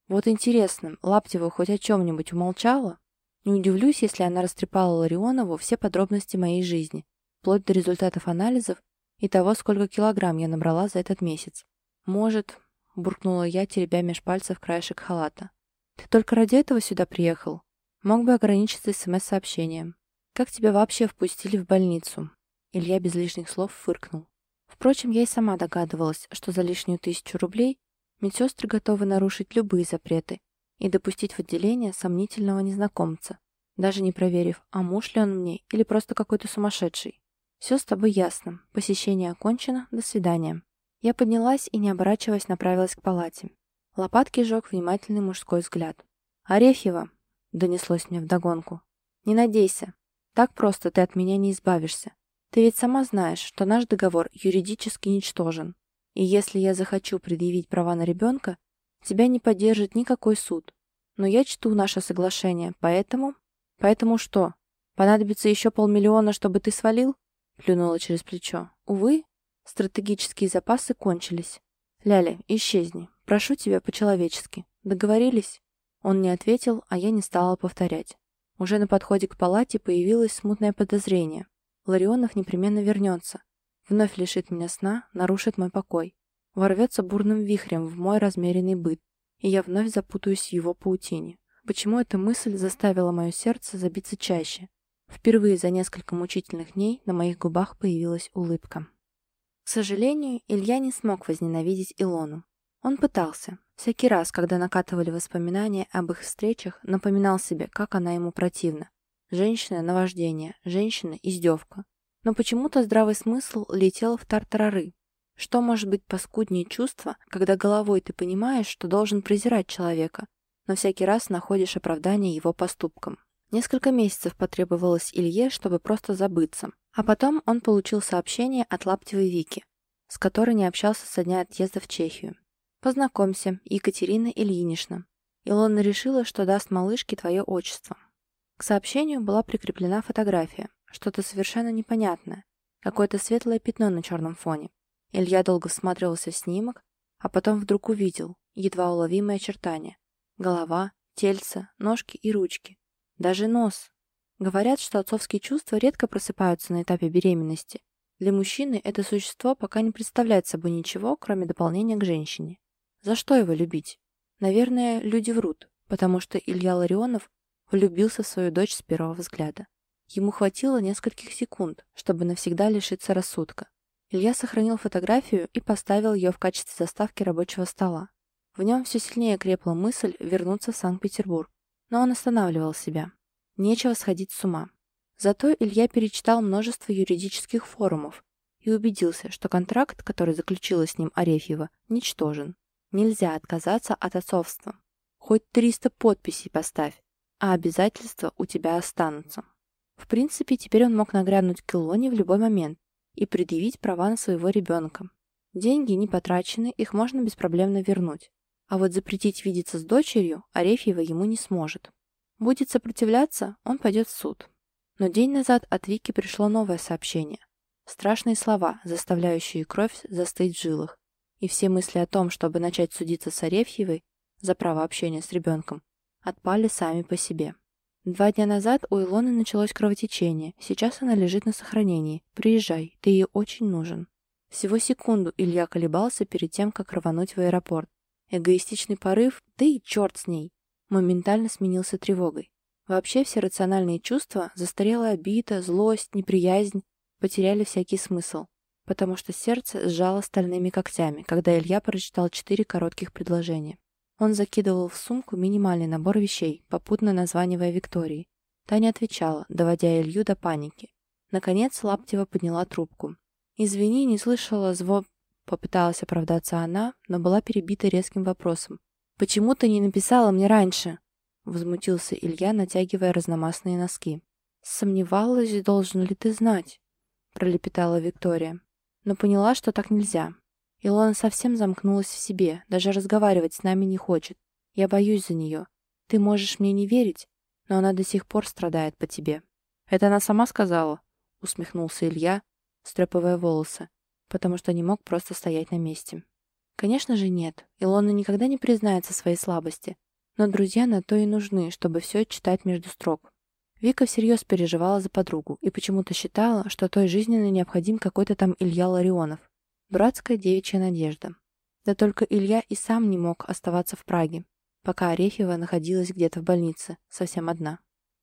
[SPEAKER 1] Вот интересно, Лаптева хоть о чем-нибудь умолчала? Не удивлюсь, если она растрепала Ларионову все подробности моей жизни, вплоть до результатов анализов и того, сколько килограмм я набрала за этот месяц. Может, буркнула я, теребя меж пальцев краешек халата. Ты только ради этого сюда приехал? Мог бы ограничиться СМС-сообщением. Как тебя вообще впустили в больницу? Илья без лишних слов фыркнул. Впрочем, я и сама догадывалась, что за лишнюю тысячу рублей медсестры готовы нарушить любые запреты и допустить в отделение сомнительного незнакомца, даже не проверив, а муж ли он мне или просто какой-то сумасшедший. «Все с тобой ясно. Посещение окончено. До свидания». Я поднялась и, не оборачиваясь, направилась к палате. Лопатки жег внимательный мужской взгляд. «Арефьева!» — донеслось мне вдогонку. «Не надейся. Так просто ты от меня не избавишься. Ты ведь сама знаешь, что наш договор юридически ничтожен. И если я захочу предъявить права на ребенка, тебя не поддержит никакой суд. Но я чту наше соглашение, поэтому... Поэтому что? Понадобится еще полмиллиона, чтобы ты свалил? Плюнула через плечо. Увы, стратегические запасы кончились. Ляля, исчезни. Прошу тебя по-человечески. Договорились? Он не ответил, а я не стала повторять. Уже на подходе к палате появилось смутное подозрение. Ларионов непременно вернется. Вновь лишит меня сна, нарушит мой покой. Ворвется бурным вихрем в мой размеренный быт, и я вновь запутаюсь в его паутине. Почему эта мысль заставила мое сердце забиться чаще? Впервые за несколько мучительных дней на моих губах появилась улыбка. К сожалению, Илья не смог возненавидеть Илону. Он пытался. Всякий раз, когда накатывали воспоминания об их встречах, напоминал себе, как она ему противна. Женщина – наваждение, женщина – издевка. Но почему-то здравый смысл летел в тартарары. Что может быть паскуднее чувства, когда головой ты понимаешь, что должен презирать человека, но всякий раз находишь оправдание его поступкам? Несколько месяцев потребовалось Илье, чтобы просто забыться. А потом он получил сообщение от Лаптевой Вики, с которой не общался со дня отъезда в Чехию. «Познакомься, Екатерина Ильинична». Илона решила, что даст малышке твое отчество. К сообщению была прикреплена фотография, что-то совершенно непонятное, какое-то светлое пятно на черном фоне. Илья долго всматривался в снимок, а потом вдруг увидел едва уловимые очертания. Голова, тельце, ножки и ручки. Даже нос. Говорят, что отцовские чувства редко просыпаются на этапе беременности. Для мужчины это существо пока не представляет собой ничего, кроме дополнения к женщине. За что его любить? Наверное, люди врут, потому что Илья Ларионов влюбился в свою дочь с первого взгляда. Ему хватило нескольких секунд, чтобы навсегда лишиться рассудка. Илья сохранил фотографию и поставил ее в качестве заставки рабочего стола. В нем все сильнее крепла мысль вернуться в Санкт-Петербург, но он останавливал себя. Нечего сходить с ума. Зато Илья перечитал множество юридических форумов и убедился, что контракт, который заключила с ним Арефьева, ничтожен. Нельзя отказаться от отцовства. Хоть 300 подписей поставь, а обязательства у тебя останутся. В принципе, теперь он мог нагрянуть к Илоне в любой момент и предъявить права на своего ребенка. Деньги не потрачены, их можно беспроблемно вернуть. А вот запретить видеться с дочерью Арефьева ему не сможет. Будет сопротивляться, он пойдет в суд. Но день назад от Вики пришло новое сообщение. Страшные слова, заставляющие кровь застыть в жилах. И все мысли о том, чтобы начать судиться с Арефьевой за право общения с ребенком, отпали сами по себе. Два дня назад у Илоны началось кровотечение. Сейчас она лежит на сохранении. Приезжай, ты ей очень нужен. Всего секунду Илья колебался перед тем, как рвануть в аэропорт. Эгоистичный порыв, да и черт с ней, моментально сменился тревогой. Вообще все рациональные чувства, застарелая обида, злость, неприязнь, потеряли всякий смысл, потому что сердце сжало стальными когтями, когда Илья прочитал четыре коротких предложения. Он закидывал в сумку минимальный набор вещей, попутно названивая Виктории. Та не отвечала, доводя Илью до паники. Наконец Лаптева подняла трубку. «Извини, не слышала зво...» Попыталась оправдаться она, но была перебита резким вопросом. «Почему ты не написала мне раньше?» Возмутился Илья, натягивая разномастные носки. «Сомневалась, должен ли ты знать?» Пролепетала Виктория. Но поняла, что так нельзя. Илона совсем замкнулась в себе, даже разговаривать с нами не хочет. Я боюсь за нее. Ты можешь мне не верить, но она до сих пор страдает по тебе». «Это она сама сказала?» — усмехнулся Илья, стрепывая волосы, потому что не мог просто стоять на месте. Конечно же нет, Илона никогда не признается своей слабости, но друзья на то и нужны, чтобы все читать между строк. Вика всерьез переживала за подругу и почему-то считала, что той жизненно необходим какой-то там Илья Ларионов. Братская девичья надежда. Да только Илья и сам не мог оставаться в Праге, пока Арефьева находилась где-то в больнице, совсем одна.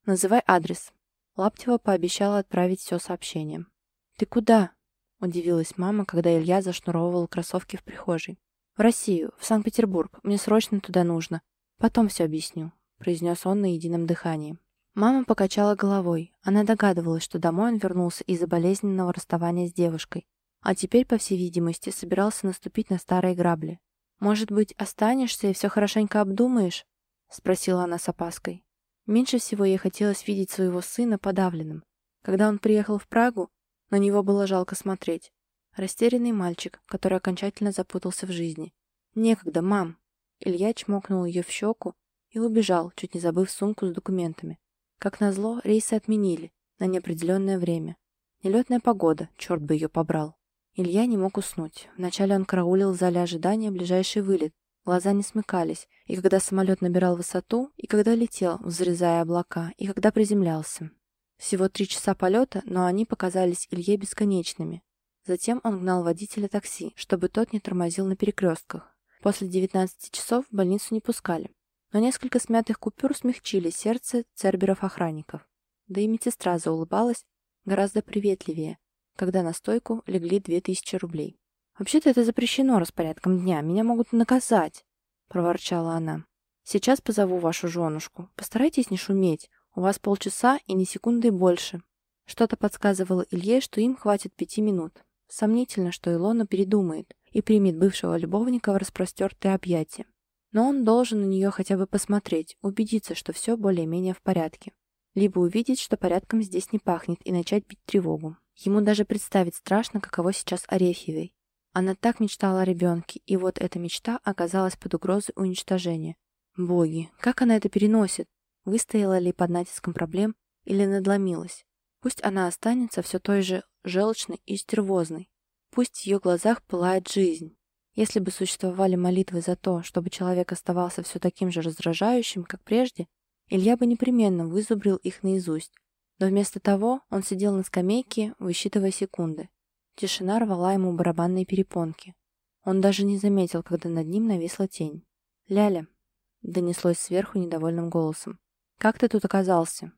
[SPEAKER 1] «Называй адрес». Лаптева пообещала отправить все сообщением. «Ты куда?» – удивилась мама, когда Илья зашнуровывал кроссовки в прихожей. «В Россию, в Санкт-Петербург. Мне срочно туда нужно. Потом все объясню», – произнес он на едином дыхании. Мама покачала головой. Она догадывалась, что домой он вернулся из-за болезненного расставания с девушкой, а теперь, по всей видимости, собирался наступить на старые грабли. «Может быть, останешься и все хорошенько обдумаешь?» — спросила она с опаской. Меньше всего ей хотелось видеть своего сына подавленным. Когда он приехал в Прагу, на него было жалко смотреть. Растерянный мальчик, который окончательно запутался в жизни. «Некогда, мам!» Илья чмокнул ее в щеку и убежал, чуть не забыв сумку с документами. Как назло, рейсы отменили на неопределенное время. Нелетная погода, черт бы ее побрал. Илья не мог уснуть. Вначале он караулил в зале ожидания ближайший вылет. Глаза не смыкались, и когда самолет набирал высоту, и когда летел, взрезая облака, и когда приземлялся. Всего три часа полета, но они показались Илье бесконечными. Затем он гнал водителя такси, чтобы тот не тормозил на перекрестках. После 19 часов в больницу не пускали но несколько смятых купюр смягчили сердце церберов-охранников. Да и медсестра заулыбалась гораздо приветливее, когда на стойку легли две тысячи рублей. «Вообще-то это запрещено распорядком дня, меня могут наказать», — проворчала она. «Сейчас позову вашу женушку. Постарайтесь не шуметь, у вас полчаса и ни секунды больше». Что-то подсказывало Илье, что им хватит пяти минут. Сомнительно, что Илона передумает и примет бывшего любовника в распростертые объятия. Но он должен на нее хотя бы посмотреть, убедиться, что все более-менее в порядке. Либо увидеть, что порядком здесь не пахнет, и начать бить тревогу. Ему даже представить страшно, каково сейчас Арефьевой. Она так мечтала о ребенке, и вот эта мечта оказалась под угрозой уничтожения. Боги, как она это переносит? Выстояла ли под натиском проблем или надломилась? Пусть она останется все той же желчной и стервозной. Пусть в ее глазах пылает жизнь. Если бы существовали молитвы за то, чтобы человек оставался все таким же раздражающим, как прежде, Илья бы непременно вызубрил их наизусть. Но вместо того он сидел на скамейке, высчитывая секунды. Тишина рвала ему барабанные перепонки. Он даже не заметил, когда над ним нависла тень. «Ляля», — донеслось сверху недовольным голосом. «Как ты тут оказался?»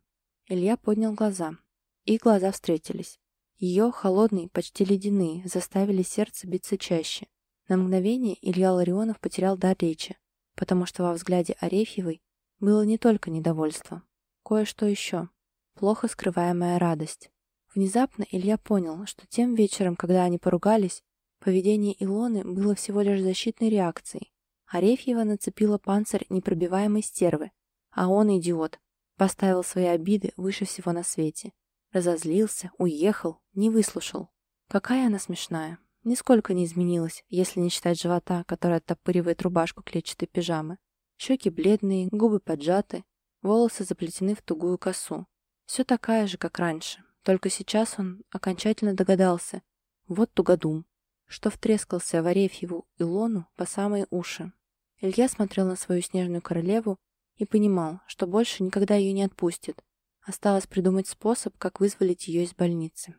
[SPEAKER 1] Илья поднял глаза. Их глаза встретились. Ее, холодные, почти ледяные, заставили сердце биться чаще. На мгновение Илья Ларионов потерял дар речи, потому что во взгляде Арефьевой было не только недовольство, кое-что еще, плохо скрываемая радость. Внезапно Илья понял, что тем вечером, когда они поругались, поведение Илоны было всего лишь защитной реакцией. Арефьева нацепила панцирь непробиваемой стервы, а он, идиот, поставил свои обиды выше всего на свете. Разозлился, уехал, не выслушал. Какая она смешная. Нисколько не изменилась, если не считать живота, который оттопыривает рубашку клетчатой пижамы. Щеки бледные, губы поджаты, волосы заплетены в тугую косу. Все такая же, как раньше. Только сейчас он окончательно догадался. Вот тугодум, что втрескался в Арефьеву Илону по самые уши. Илья смотрел на свою снежную королеву и понимал, что больше никогда ее не отпустит. Осталось придумать способ, как вызволить ее из больницы.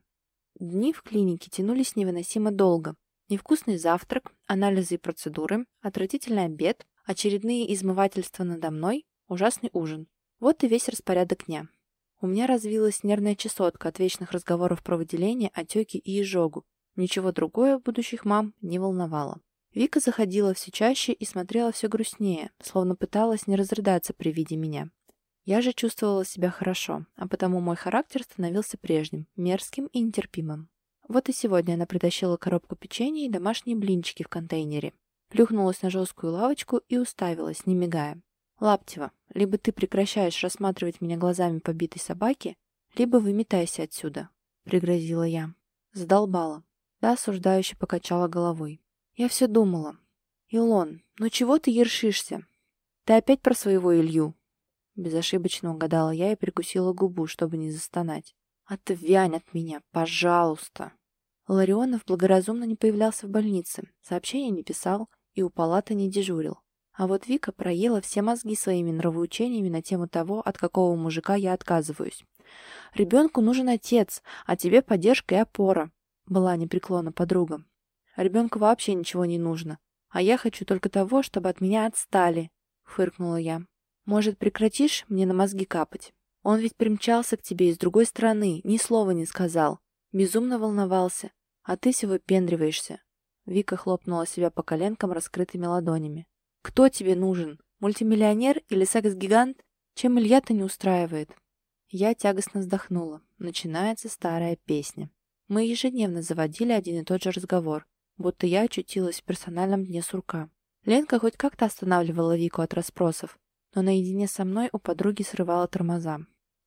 [SPEAKER 1] Дни в клинике тянулись невыносимо долго. Невкусный завтрак, анализы и процедуры, отвратительный обед, очередные измывательства надо мной, ужасный ужин. Вот и весь распорядок дня. У меня развилась нервная чесотка от вечных разговоров про выделение, отеки и изжогу. Ничего другое будущих мам не волновало. Вика заходила все чаще и смотрела все грустнее, словно пыталась не разрыдаться при виде меня. Я же чувствовала себя хорошо, а потому мой характер становился прежним, мерзким и нетерпимым. Вот и сегодня она притащила коробку печенья и домашние блинчики в контейнере. Плюхнулась на жесткую лавочку и уставилась, не мигая. «Лаптева, либо ты прекращаешь рассматривать меня глазами побитой собаки, либо выметайся отсюда», — пригрозила я. Задолбала. Да, осуждающе покачала головой. Я все думала. Илон, ну чего ты ершишься? Ты опять про своего Илью? Безошибочно угадала я и прикусила губу, чтобы не застонать. «Отвянь от меня, пожалуйста!» Ларионов благоразумно не появлялся в больнице, сообщения не писал и у палаты не дежурил. А вот Вика проела все мозги своими нравоучениями на тему того, от какого мужика я отказываюсь. «Ребенку нужен отец, а тебе поддержка и опора», — была непреклонна подруга. «Ребенку вообще ничего не нужно, а я хочу только того, чтобы от меня отстали», — фыркнула я. «Может, прекратишь мне на мозги капать? Он ведь примчался к тебе из другой страны, ни слова не сказал, безумно волновался, а ты всего пендриваешься». Вика хлопнула себя по коленкам раскрытыми ладонями. Кто тебе нужен? Мультимиллионер или секс-гигант? Чем Илья-то не устраивает? Я тягостно вздохнула. Начинается старая песня. Мы ежедневно заводили один и тот же разговор, будто я очутилась в персональном дне сурка. Ленка хоть как-то останавливала Вику от расспросов, но наедине со мной у подруги срывала тормоза.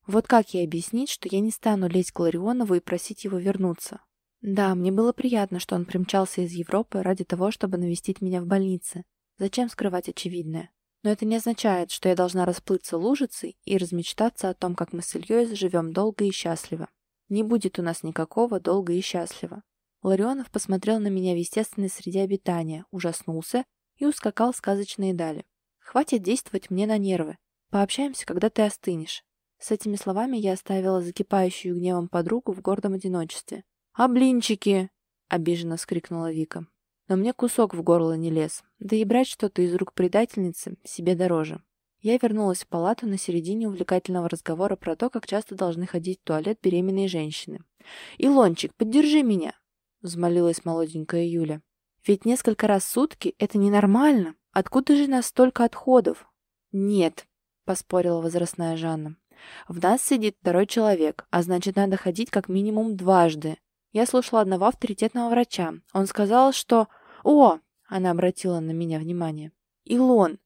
[SPEAKER 1] Вот как ей объяснить, что я не стану лезть к Ларионову и просить его вернуться? Да, мне было приятно, что он примчался из Европы ради того, чтобы навестить меня в больнице. Зачем скрывать очевидное? Но это не означает, что я должна расплыться лужицей и размечтаться о том, как мы с Ильей живем долго и счастливо. Не будет у нас никакого долго и счастливо. Ларионов посмотрел на меня в естественной среде обитания, ужаснулся и ускакал в сказочные дали. «Хватит действовать мне на нервы. Пообщаемся, когда ты остынешь». С этими словами я оставила закипающую гневом подругу в гордом одиночестве. «А блинчики?» — обиженно вскрикнула Вика но мне кусок в горло не лез. Да и брать что-то из рук предательницы себе дороже. Я вернулась в палату на середине увлекательного разговора про то, как часто должны ходить в туалет беременные женщины. «Илончик, поддержи меня!» — взмолилась молоденькая Юля. «Ведь несколько раз в сутки — это ненормально. Откуда же настолько отходов?» «Нет», — поспорила возрастная Жанна. «В нас сидит второй человек, а значит, надо ходить как минимум дважды. Я слушала одного авторитетного врача. Он сказал, что «О!» — она обратила на меня внимание. «Илон,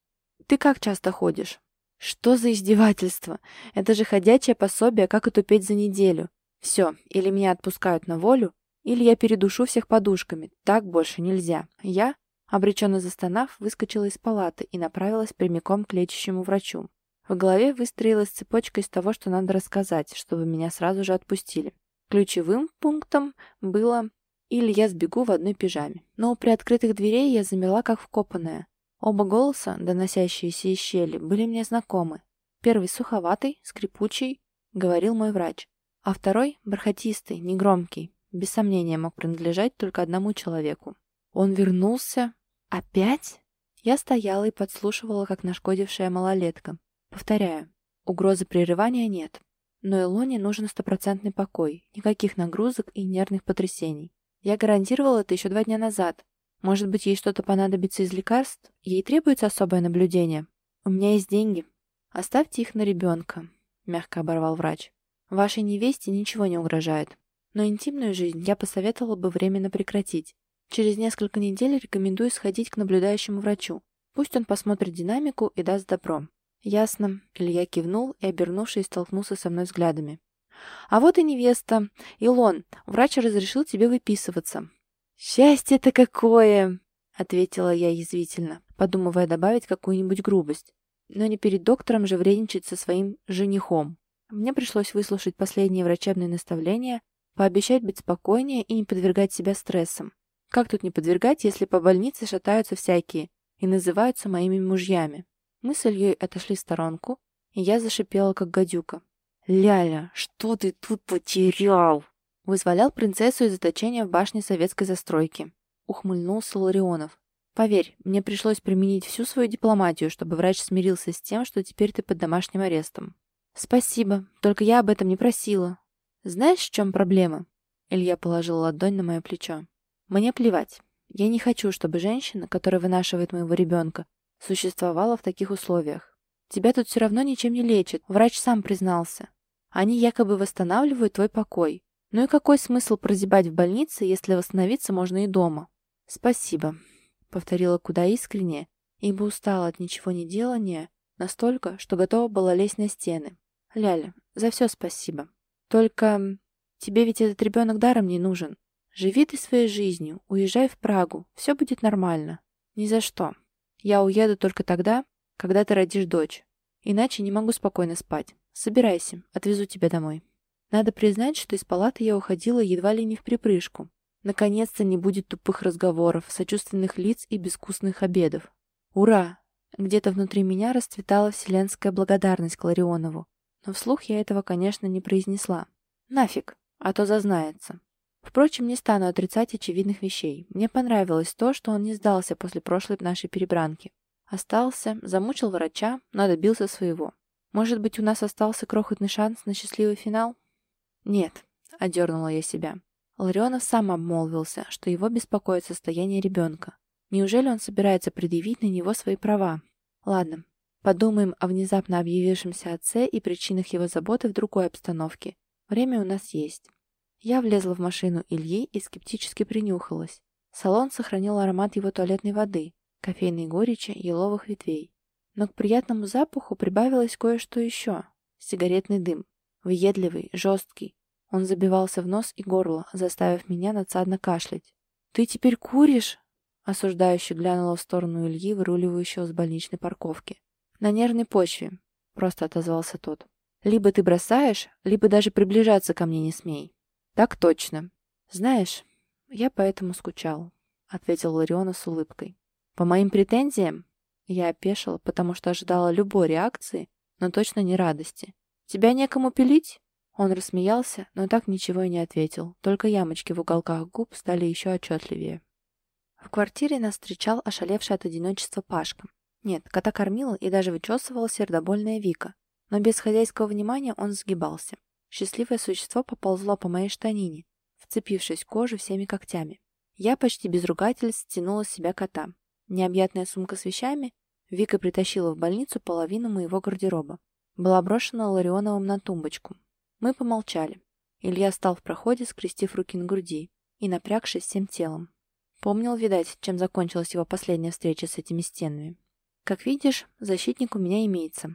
[SPEAKER 1] ты как часто ходишь?» «Что за издевательство? Это же ходячее пособие, как отупеть за неделю. Все, или меня отпускают на волю, или я передушу всех подушками. Так больше нельзя. Я, обреченно застонав, выскочила из палаты и направилась прямиком к лечащему врачу. В голове выстроилась цепочка из того, что надо рассказать, чтобы меня сразу же отпустили. Ключевым пунктом было или я сбегу в одной пижаме. Но при открытых дверей я замерла как вкопанная. Оба голоса, доносящиеся из щели, были мне знакомы. Первый суховатый, скрипучий, говорил мой врач. А второй, бархатистый, негромкий, без сомнения мог принадлежать только одному человеку. Он вернулся? Опять? Я стояла и подслушивала, как нашкодившая малолетка. Повторяю, угрозы прерывания нет. Но Илоне нужен стопроцентный покой, никаких нагрузок и нервных потрясений. Я гарантировал это еще два дня назад. Может быть, ей что-то понадобится из лекарств? Ей требуется особое наблюдение. У меня есть деньги. Оставьте их на ребенка, мягко оборвал врач. Вашей невесте ничего не угрожает. Но интимную жизнь я посоветовала бы временно прекратить. Через несколько недель рекомендую сходить к наблюдающему врачу. Пусть он посмотрит динамику и даст добро. Ясно. Илья кивнул и, обернувшись, столкнулся со мной взглядами. А вот и невеста. Илон, врач разрешил тебе выписываться. Счастье-то какое! Ответила я язвительно, подумывая добавить какую-нибудь грубость. Но не перед доктором же вредничать со своим женихом. Мне пришлось выслушать последние врачебные наставления, пообещать быть спокойнее и не подвергать себя стрессам. Как тут не подвергать, если по больнице шатаются всякие и называются моими мужьями? Мы с Ильей отошли в сторонку, и я зашипела, как гадюка. «Ляля, что ты тут потерял?» Вызволял принцессу из заточения в башне советской застройки. Ухмыльнулся Ларионов. «Поверь, мне пришлось применить всю свою дипломатию, чтобы врач смирился с тем, что теперь ты под домашним арестом». «Спасибо, только я об этом не просила». «Знаешь, в чем проблема?» Илья положил ладонь на мое плечо. «Мне плевать. Я не хочу, чтобы женщина, которая вынашивает моего ребенка, существовала в таких условиях. Тебя тут все равно ничем не лечат, врач сам признался. Они якобы восстанавливают твой покой. Ну и какой смысл прозябать в больнице, если восстановиться можно и дома? Спасибо, повторила куда искренне, ибо устала от ничего не делания настолько, что готова была лезть на стены. Ляля, за все спасибо. Только тебе ведь этот ребенок даром не нужен. Живи ты своей жизнью, уезжай в Прагу, все будет нормально. Ни за что. Я уеду только тогда, когда ты родишь дочь. Иначе не могу спокойно спать. Собирайся, отвезу тебя домой. Надо признать, что из палаты я уходила едва ли не в припрыжку. Наконец-то не будет тупых разговоров, сочувственных лиц и безвкусных обедов. Ура! Где-то внутри меня расцветала вселенская благодарность к Ларионову. Но вслух я этого, конечно, не произнесла. Нафиг, а то зазнается. Впрочем, не стану отрицать очевидных вещей. Мне понравилось то, что он не сдался после прошлой нашей перебранки. Остался, замучил врача, но добился своего. Может быть, у нас остался крохотный шанс на счастливый финал? Нет, одернула я себя. Ларионов сам обмолвился, что его беспокоит состояние ребенка. Неужели он собирается предъявить на него свои права? Ладно, подумаем о внезапно объявившемся отце и причинах его заботы в другой обстановке. Время у нас есть. Я влезла в машину Ильи и скептически принюхалась. Салон сохранил аромат его туалетной воды, кофейной горечи, еловых ветвей. Но к приятному запаху прибавилось кое-что еще. Сигаретный дым. Въедливый, жесткий. Он забивался в нос и горло, заставив меня надсадно кашлять. «Ты теперь куришь?» Осуждающе глянула в сторону Ильи, выруливающего с больничной парковки. «На нервной почве», — просто отозвался тот. «Либо ты бросаешь, либо даже приближаться ко мне не смей». «Так точно. Знаешь, я поэтому скучал», — ответил Лариона с улыбкой. «По моим претензиям?» Я опешила, потому что ожидала любой реакции, но точно не радости. «Тебя некому пилить?» Он рассмеялся, но так ничего и не ответил, только ямочки в уголках губ стали еще отчетливее. В квартире нас встречал ошалевший от одиночества Пашка. Нет, кота кормила и даже вычесывала сердобольная Вика, но без хозяйского внимания он сгибался. Счастливое существо поползло по моей штанине, вцепившись в кожу всеми когтями. Я почти без ругательств стянула с себя кота. Необъятная сумка с вещами Вика притащила в больницу половину моего гардероба. Была брошена Ларионовым на тумбочку. Мы помолчали. Илья стал в проходе, скрестив руки на груди и напрягшись всем телом. Помнил, видать, чем закончилась его последняя встреча с этими стенами. «Как видишь, защитник у меня имеется.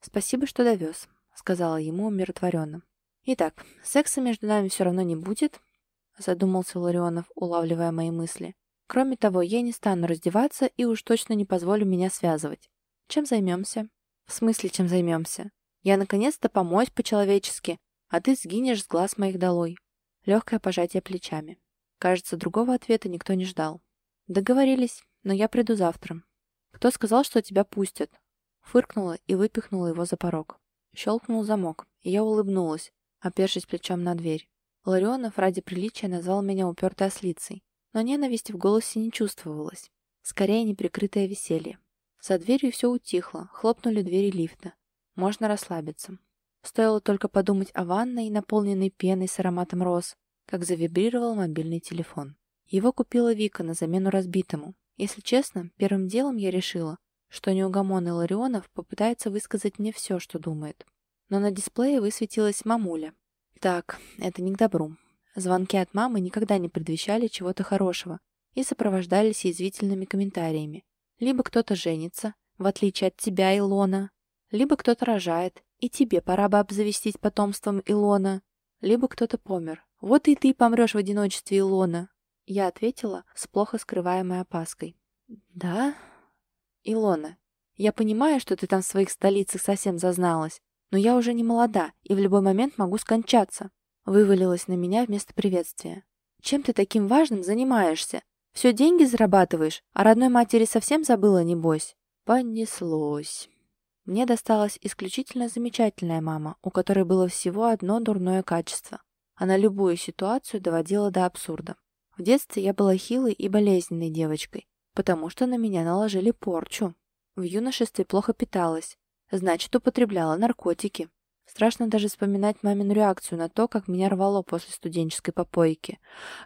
[SPEAKER 1] Спасибо, что довез», — сказала ему умиротворенно. «Итак, секса между нами все равно не будет», — задумался Ларионов, улавливая мои мысли. «Кроме того, я не стану раздеваться и уж точно не позволю меня связывать. Чем займемся?» «В смысле, чем займемся? Я наконец-то помоюсь по-человечески, а ты сгинешь с глаз моих долой». Легкое пожатие плечами. Кажется, другого ответа никто не ждал. Договорились, но я приду завтра. Кто сказал, что тебя пустят? Фыркнула и выпихнула его за порог. Щелкнул замок, и я улыбнулась, опершись плечом на дверь. Ларионов ради приличия назвал меня упертой ослицей, но ненависти в голосе не чувствовалось. Скорее, неприкрытое веселье. За дверью все утихло, хлопнули двери лифта. Можно расслабиться. Стоило только подумать о ванной, наполненной пеной с ароматом роз, как завибрировал мобильный телефон. Его купила Вика на замену разбитому. Если честно, первым делом я решила, что неугомонный Ларионов попытается высказать мне все, что думает. Но на дисплее высветилась мамуля. Так, это не к добру. Звонки от мамы никогда не предвещали чего-то хорошего и сопровождались язвительными комментариями. Либо кто-то женится, в отличие от тебя, Илона, либо кто-то рожает, и тебе пора бы обзавестись потомством Илона, либо кто-то помер, «Вот и ты помрешь в одиночестве, Илона!» Я ответила с плохо скрываемой опаской. «Да?» «Илона, я понимаю, что ты там в своих столицах совсем зазналась, но я уже не молода и в любой момент могу скончаться», вывалилась на меня вместо приветствия. «Чем ты таким важным занимаешься? Все деньги зарабатываешь, а родной матери совсем забыла, небось?» Понеслось. Мне досталась исключительно замечательная мама, у которой было всего одно дурное качество она любую ситуацию доводила до абсурда. В детстве я была хилой и болезненной девочкой, потому что на меня наложили порчу. В юношестве плохо питалась, значит, употребляла наркотики. Страшно даже вспоминать мамину реакцию на то, как меня рвало после студенческой попойки.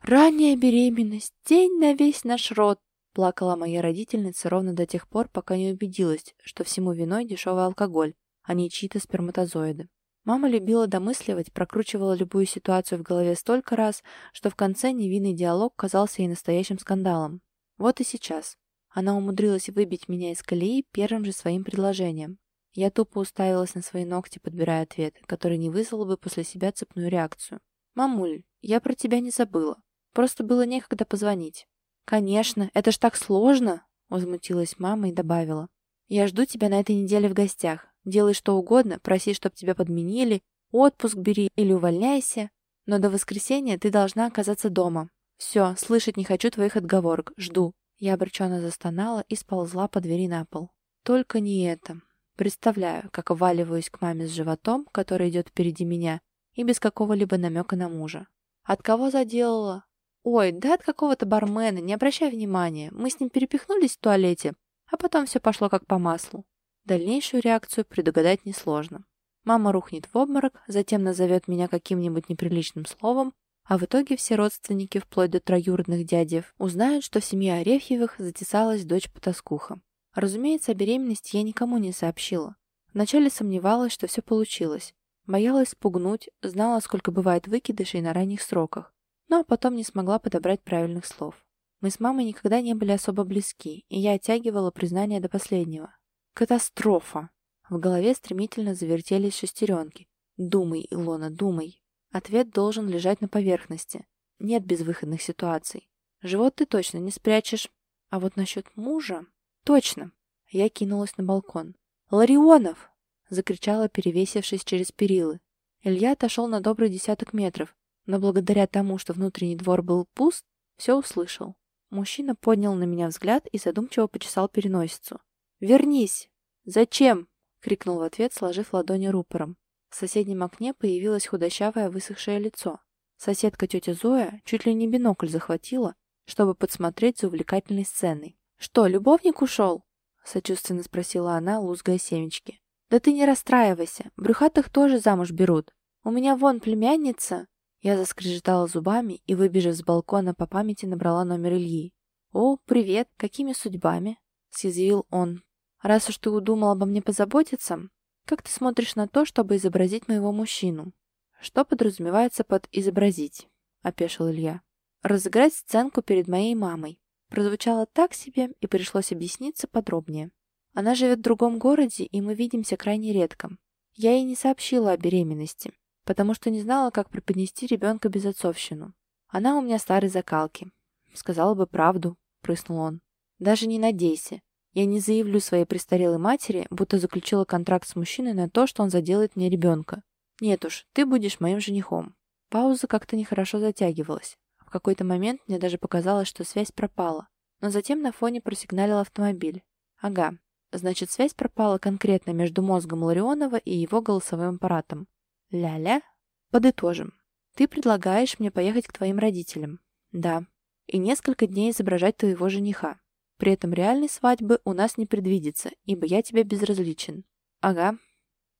[SPEAKER 1] «Ранняя беременность! День на весь наш род!» Плакала моя родительница ровно до тех пор, пока не убедилась, что всему виной дешевый алкоголь, а не чьи-то сперматозоиды. Мама любила домысливать, прокручивала любую ситуацию в голове столько раз, что в конце невинный диалог казался ей настоящим скандалом. Вот и сейчас. Она умудрилась выбить меня из колеи первым же своим предложением. Я тупо уставилась на свои ногти, подбирая ответ, который не вызвал бы после себя цепную реакцию. «Мамуль, я про тебя не забыла. Просто было некогда позвонить. «Конечно, это ж так сложно!» — возмутилась мама и добавила. «Я жду тебя на этой неделе в гостях. Делай что угодно, проси, чтоб тебя подменили, отпуск бери или увольняйся. Но до воскресенья ты должна оказаться дома. Все, слышать не хочу твоих отговорок. Жду». Я обреченно застонала и сползла по двери на пол. Только не это. Представляю, как вваливаюсь к маме с животом, который идет впереди меня, и без какого-либо намека на мужа. От кого заделала? Ой, да от какого-то бармена, не обращай внимания. Мы с ним перепихнулись в туалете, а потом все пошло как по маслу. Дальнейшую реакцию предугадать несложно. Мама рухнет в обморок, затем назовет меня каким-нибудь неприличным словом, а в итоге все родственники, вплоть до троюродных дядев, узнают, что в семье Арефьевых затесалась дочь-потаскуха. Разумеется, о беременности я никому не сообщила. Вначале сомневалась, что все получилось. Боялась спугнуть, знала, сколько бывает выкидышей на ранних сроках. Но потом не смогла подобрать правильных слов. Мы с мамой никогда не были особо близки, и я оттягивала признание до последнего. Катастрофа! В голове стремительно завертелись шестеренки. Думай, Илона, думай. Ответ должен лежать на поверхности. Нет безвыходных ситуаций. Живот ты точно не спрячешь. А вот насчет мужа... Точно. Я кинулась на балкон. «Ларионов!» — закричала, перевесившись через перилы. Илья отошел на добрый десяток метров, но благодаря тому, что внутренний двор был пуст, все услышал. Мужчина поднял на меня взгляд и задумчиво почесал переносицу. «Вернись!» «Зачем?» — крикнул в ответ, сложив ладони рупором. В соседнем окне появилось худощавое высохшее лицо. Соседка тетя Зоя чуть ли не бинокль захватила, чтобы подсмотреть за увлекательной сценой. «Что, любовник ушел?» — сочувственно спросила она, лузгая семечки. «Да ты не расстраивайся, брюхатых тоже замуж берут. У меня вон племянница...» Я заскрежетала зубами и, выбежав с балкона, по памяти набрала номер Ильи. «О, привет, какими судьбами?» — съязвил он. «Раз уж ты удумал обо мне позаботиться, как ты смотришь на то, чтобы изобразить моего мужчину?» «Что подразумевается под «изобразить»?» — опешил Илья. «Разыграть сценку перед моей мамой прозвучало так себе и пришлось объясниться подробнее. Она живет в другом городе, и мы видимся крайне редко. Я ей не сообщила о беременности, потому что не знала, как преподнести ребенка без отцовщину. Она у меня старой закалки. Сказала бы правду, прыснул он. Даже не надейся. Я не заявлю своей престарелой матери, будто заключила контракт с мужчиной на то, что он заделает мне ребенка. Нет уж, ты будешь моим женихом. Пауза как-то нехорошо затягивалась какой-то момент мне даже показалось, что связь пропала. Но затем на фоне просигналил автомобиль. Ага, значит, связь пропала конкретно между мозгом Ларионова и его голосовым аппаратом. Ля-ля. Подытожим. Ты предлагаешь мне поехать к твоим родителям. Да. И несколько дней изображать твоего жениха. При этом реальной свадьбы у нас не предвидится, ибо я тебе безразличен. Ага.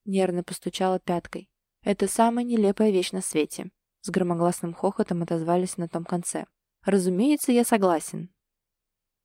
[SPEAKER 1] Нервно постучала пяткой. Это самая нелепая вещь на свете. С громогласным хохотом отозвались на том конце. «Разумеется, я согласен».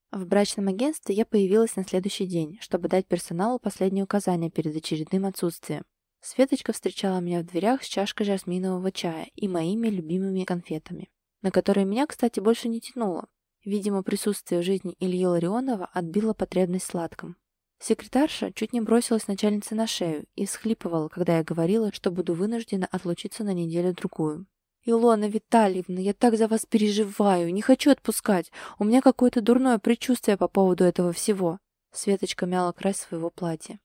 [SPEAKER 1] В брачном агентстве я появилась на следующий день, чтобы дать персоналу последние указания перед очередным отсутствием. Светочка встречала меня в дверях с чашкой жасминового чая и моими любимыми конфетами, на которые меня, кстати, больше не тянуло. Видимо, присутствие в жизни Ильи Ларионова отбило потребность сладком. Секретарша чуть не бросилась начальнице на шею и всхлипывала, когда я говорила, что буду вынуждена отлучиться на неделю-другую. «Илона Витальевна, я так за вас переживаю, не хочу отпускать. У меня какое-то дурное предчувствие по поводу этого всего». Светочка мяла край своего платья.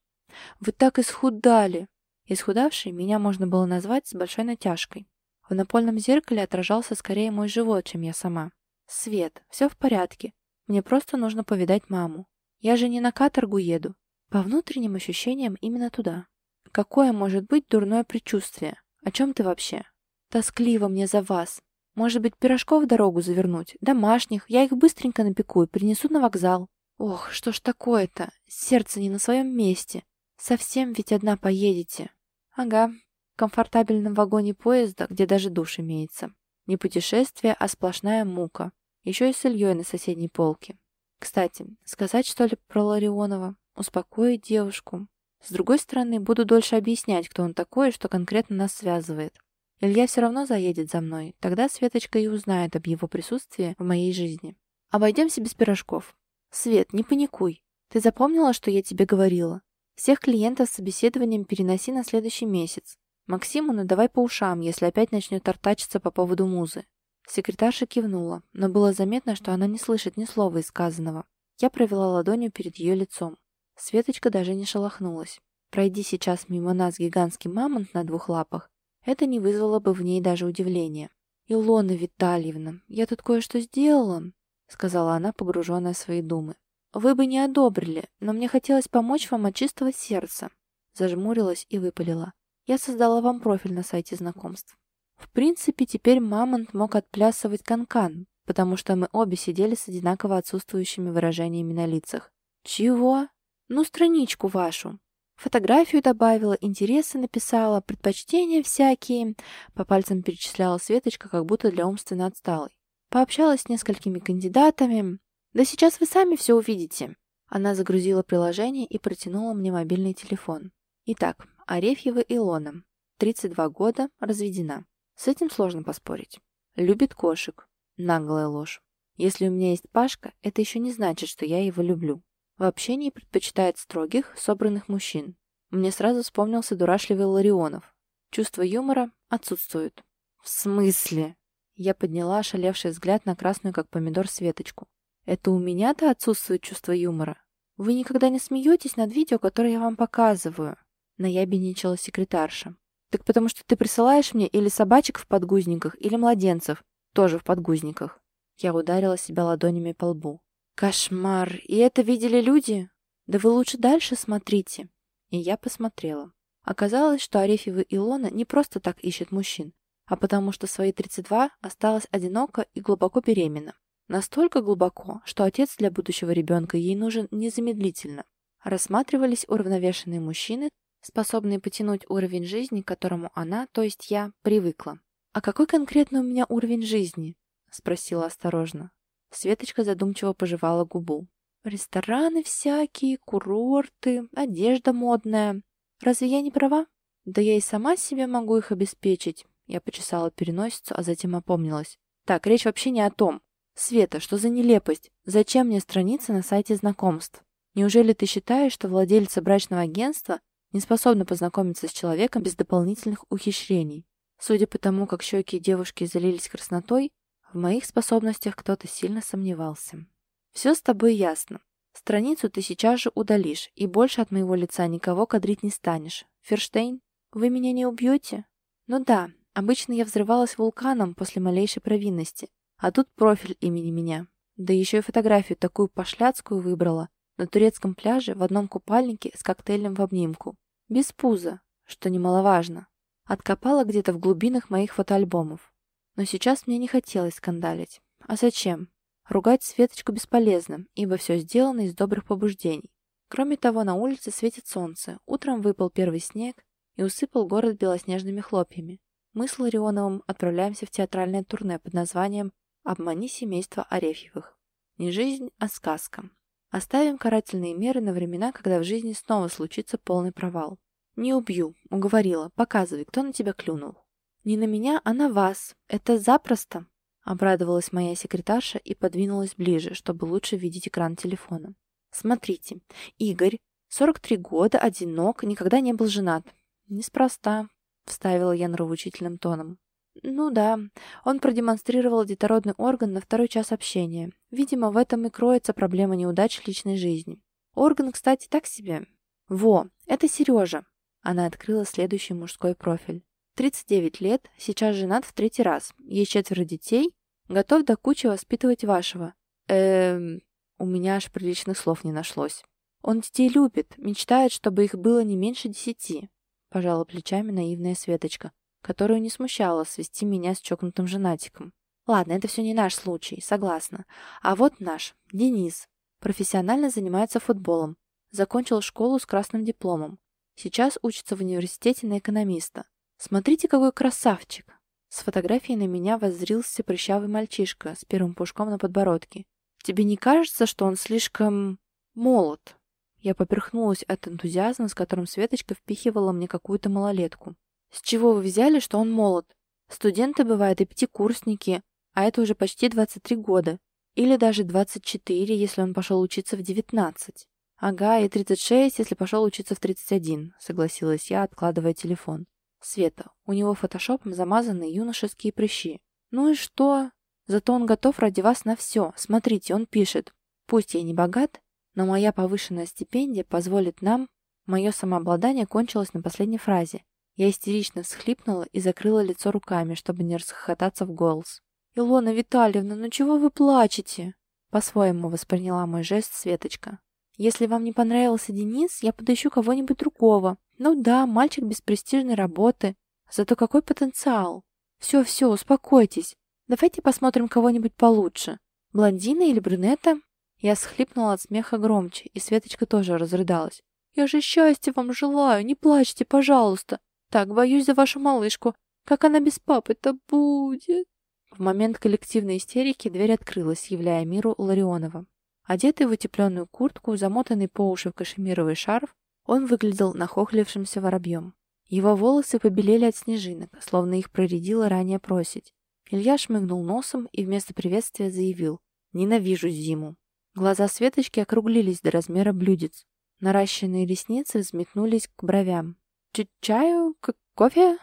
[SPEAKER 1] «Вы так исхудали!» Исхудавшей меня можно было назвать с большой натяжкой. В напольном зеркале отражался скорее мой живот, чем я сама. «Свет, все в порядке. Мне просто нужно повидать маму. Я же не на каторгу еду. По внутренним ощущениям именно туда. Какое может быть дурное предчувствие? О чем ты вообще?» Тоскливо мне за вас. Может быть, пирожков в дорогу завернуть? Домашних. Я их быстренько напеку и принесу на вокзал. Ох, что ж такое-то? Сердце не на своем месте. Совсем ведь одна поедете. Ага, в комфортабельном вагоне поезда, где даже душ имеется. Не путешествие, а сплошная мука. Еще и с Ильей на соседней полке. Кстати, сказать что ли про Ларионова? Успокоить девушку? С другой стороны, буду дольше объяснять, кто он такой и что конкретно нас связывает. Илья все равно заедет за мной, тогда Светочка и узнает об его присутствии в моей жизни. Обойдемся без пирожков. Свет, не паникуй. Ты запомнила, что я тебе говорила? Всех клиентов с собеседованием переноси на следующий месяц. Максиму надавай по ушам, если опять начнет артачиться по поводу музы. Секретарша кивнула, но было заметно, что она не слышит ни слова сказанного. Я провела ладонью перед ее лицом. Светочка даже не шелохнулась. Пройди сейчас мимо нас гигантский мамонт на двух лапах, это не вызвало бы в ней даже удивления. «Илона Витальевна, я тут кое-что сделала», — сказала она, погруженная в свои думы. «Вы бы не одобрили, но мне хотелось помочь вам от чистого сердца». Зажмурилась и выпалила. «Я создала вам профиль на сайте знакомств». В принципе, теперь Мамонт мог отплясывать канкан, потому что мы обе сидели с одинаково отсутствующими выражениями на лицах. «Чего?» «Ну, страничку вашу». Фотографию добавила, интересы написала, предпочтения всякие. По пальцам перечисляла Светочка, как будто для умственно отсталой. Пообщалась с несколькими кандидатами. Да сейчас вы сами все увидите. Она загрузила приложение и протянула мне мобильный телефон. Итак, Арефьева Илона. 32 года, разведена. С этим сложно поспорить. Любит кошек. Наглая ложь. Если у меня есть Пашка, это еще не значит, что я его люблю. В общении предпочитает строгих, собранных мужчин. Мне сразу вспомнился дурашливый Ларионов. Чувство юмора отсутствует. «В смысле?» Я подняла ошалевший взгляд на красную, как помидор, Светочку. «Это у меня-то отсутствует чувство юмора? Вы никогда не смеетесь над видео, которое я вам показываю?» Наябедничала секретарша. «Так потому что ты присылаешь мне или собачек в подгузниках, или младенцев, тоже в подгузниках». Я ударила себя ладонями по лбу. Кошмар! И это видели люди? Да вы лучше дальше смотрите. И я посмотрела. Оказалось, что Арефьева Илона не просто так ищет мужчин, а потому что свои 32 осталась одинока и глубоко беременна. Настолько глубоко, что отец для будущего ребенка ей нужен незамедлительно. Рассматривались уравновешенные мужчины, способные потянуть уровень жизни, к которому она, то есть я, привыкла. «А какой конкретно у меня уровень жизни?» – спросила осторожно. Светочка задумчиво пожевала губу. «Рестораны всякие, курорты, одежда модная. Разве я не права? Да я и сама себе могу их обеспечить». Я почесала переносицу, а затем опомнилась. «Так, речь вообще не о том. Света, что за нелепость? Зачем мне страница на сайте знакомств? Неужели ты считаешь, что владельца брачного агентства не способна познакомиться с человеком без дополнительных ухищрений? Судя по тому, как щеки девушки залились краснотой, в моих способностях кто-то сильно сомневался. «Все с тобой ясно. Страницу ты сейчас же удалишь, и больше от моего лица никого кадрить не станешь. Ферштейн, вы меня не убьете?» «Ну да, обычно я взрывалась вулканом после малейшей провинности, а тут профиль имени меня. Да еще и фотографию такую пошляцкую выбрала, на турецком пляже в одном купальнике с коктейлем в обнимку. Без пуза, что немаловажно. Откопала где-то в глубинах моих фотоальбомов. Но сейчас мне не хотелось скандалить. А зачем? Ругать Светочку бесполезно, ибо все сделано из добрых побуждений. Кроме того, на улице светит солнце, утром выпал первый снег и усыпал город белоснежными хлопьями. Мы с Ларионовым отправляемся в театральное турне под названием «Обмани семейство Арефьевых». Не жизнь, а сказка. Оставим карательные меры на времена, когда в жизни снова случится полный провал. «Не убью», — уговорила. «Показывай, кто на тебя клюнул». «Не на меня, а на вас. Это запросто!» Обрадовалась моя секретарша и подвинулась ближе, чтобы лучше видеть экран телефона. «Смотрите, Игорь, 43 года, одинок, никогда не был женат. Неспроста», — вставила я нравоучительным тоном. «Ну да, он продемонстрировал детородный орган на второй час общения. Видимо, в этом и кроется проблема неудач личной жизни. Орган, кстати, так себе. Во, это Сережа». Она открыла следующий мужской профиль. 39 лет, сейчас женат в третий раз, есть четверо детей, готов до кучи воспитывать вашего. Эм... У меня аж приличных слов не нашлось. Он детей любит, мечтает, чтобы их было не меньше десяти. Пожала плечами наивная Светочка, которую не смущало свести меня с чокнутым женатиком. Ладно, это все не наш случай, согласна. А вот наш, Денис. Профессионально занимается футболом. Закончил школу с красным дипломом. Сейчас учится в университете на экономиста. «Смотрите, какой красавчик!» С фотографией на меня воззрился прыщавый мальчишка с первым пушком на подбородке. «Тебе не кажется, что он слишком... молод?» Я поперхнулась от энтузиазма, с которым Светочка впихивала мне какую-то малолетку. «С чего вы взяли, что он молод? Студенты бывают и пятикурсники, а это уже почти 23 года. Или даже 24, если он пошел учиться в 19. Ага, и 36, если пошел учиться в 31, согласилась я, откладывая телефон. Света, у него фотошопом замазаны юношеские прыщи. «Ну и что? Зато он готов ради вас на все. Смотрите, он пишет. Пусть я не богат, но моя повышенная стипендия позволит нам...» Мое самообладание кончилось на последней фразе. Я истерично всхлипнула и закрыла лицо руками, чтобы не расхохотаться в голос. «Илона Витальевна, ну чего вы плачете?» По-своему восприняла мой жест Светочка. «Если вам не понравился Денис, я подыщу кого-нибудь другого. Ну да, мальчик без престижной работы. Зато какой потенциал. Все-все, успокойтесь. Давайте посмотрим кого-нибудь получше. Блондина или брюнета?» Я схлипнула от смеха громче, и Светочка тоже разрыдалась. «Я же счастья вам желаю, не плачьте, пожалуйста. Так, боюсь за вашу малышку. Как она без папы-то будет?» В момент коллективной истерики дверь открылась, являя миру Ларионова. Одетый в утепленную куртку, замотанный по уши в кашемировый шарф, он выглядел нахохлившимся воробьем. Его волосы побелели от снежинок, словно их проредило ранее просить. Илья шмыгнул носом и вместо приветствия заявил «Ненавижу зиму». Глаза Светочки округлились до размера блюдец. Наращенные ресницы взметнулись к бровям. Ч «Чаю? К кофе?»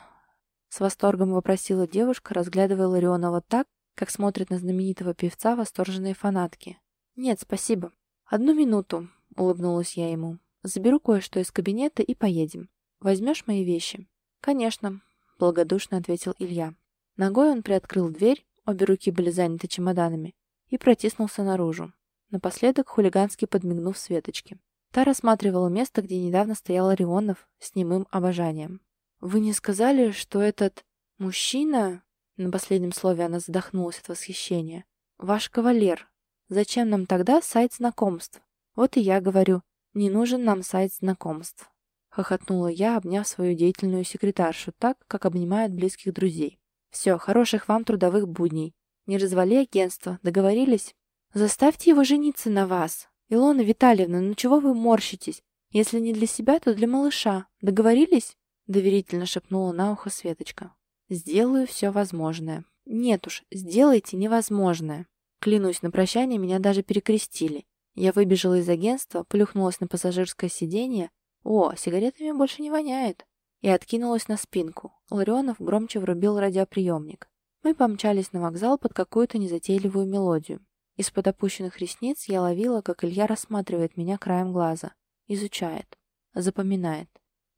[SPEAKER 1] С восторгом вопросила девушка, разглядывая Ларионова так, как смотрят на знаменитого певца восторженные фанатки. «Нет, спасибо. Одну минуту», — улыбнулась я ему. «Заберу кое-что из кабинета и поедем. Возьмешь мои вещи?» «Конечно», — благодушно ответил Илья. Ногой он приоткрыл дверь, обе руки были заняты чемоданами, и протиснулся наружу, напоследок хулигански подмигнув Светочке. Та рассматривала место, где недавно стоял Орионов с немым обожанием. «Вы не сказали, что этот мужчина...» На последнем слове она задохнулась от восхищения. «Ваш кавалер. Зачем нам тогда сайт знакомств? Вот и я говорю, не нужен нам сайт знакомств». Хохотнула я, обняв свою деятельную секретаршу так, как обнимают близких друзей. «Все, хороших вам трудовых будней. Не развали агентство, договорились? Заставьте его жениться на вас. Илона Витальевна, ну чего вы морщитесь? Если не для себя, то для малыша. Договорились?» Доверительно шепнула на ухо Светочка. «Сделаю все возможное». «Нет уж, сделайте невозможное». Клянусь, на прощание меня даже перекрестили. Я выбежала из агентства, плюхнулась на пассажирское сиденье. О, сигаретами больше не воняет и откинулась на спинку. Ларионов громче врубил радиоприемник. Мы помчались на вокзал под какую-то незатейливую мелодию. Из-под опущенных ресниц я ловила, как Илья рассматривает меня краем глаза. Изучает. Запоминает.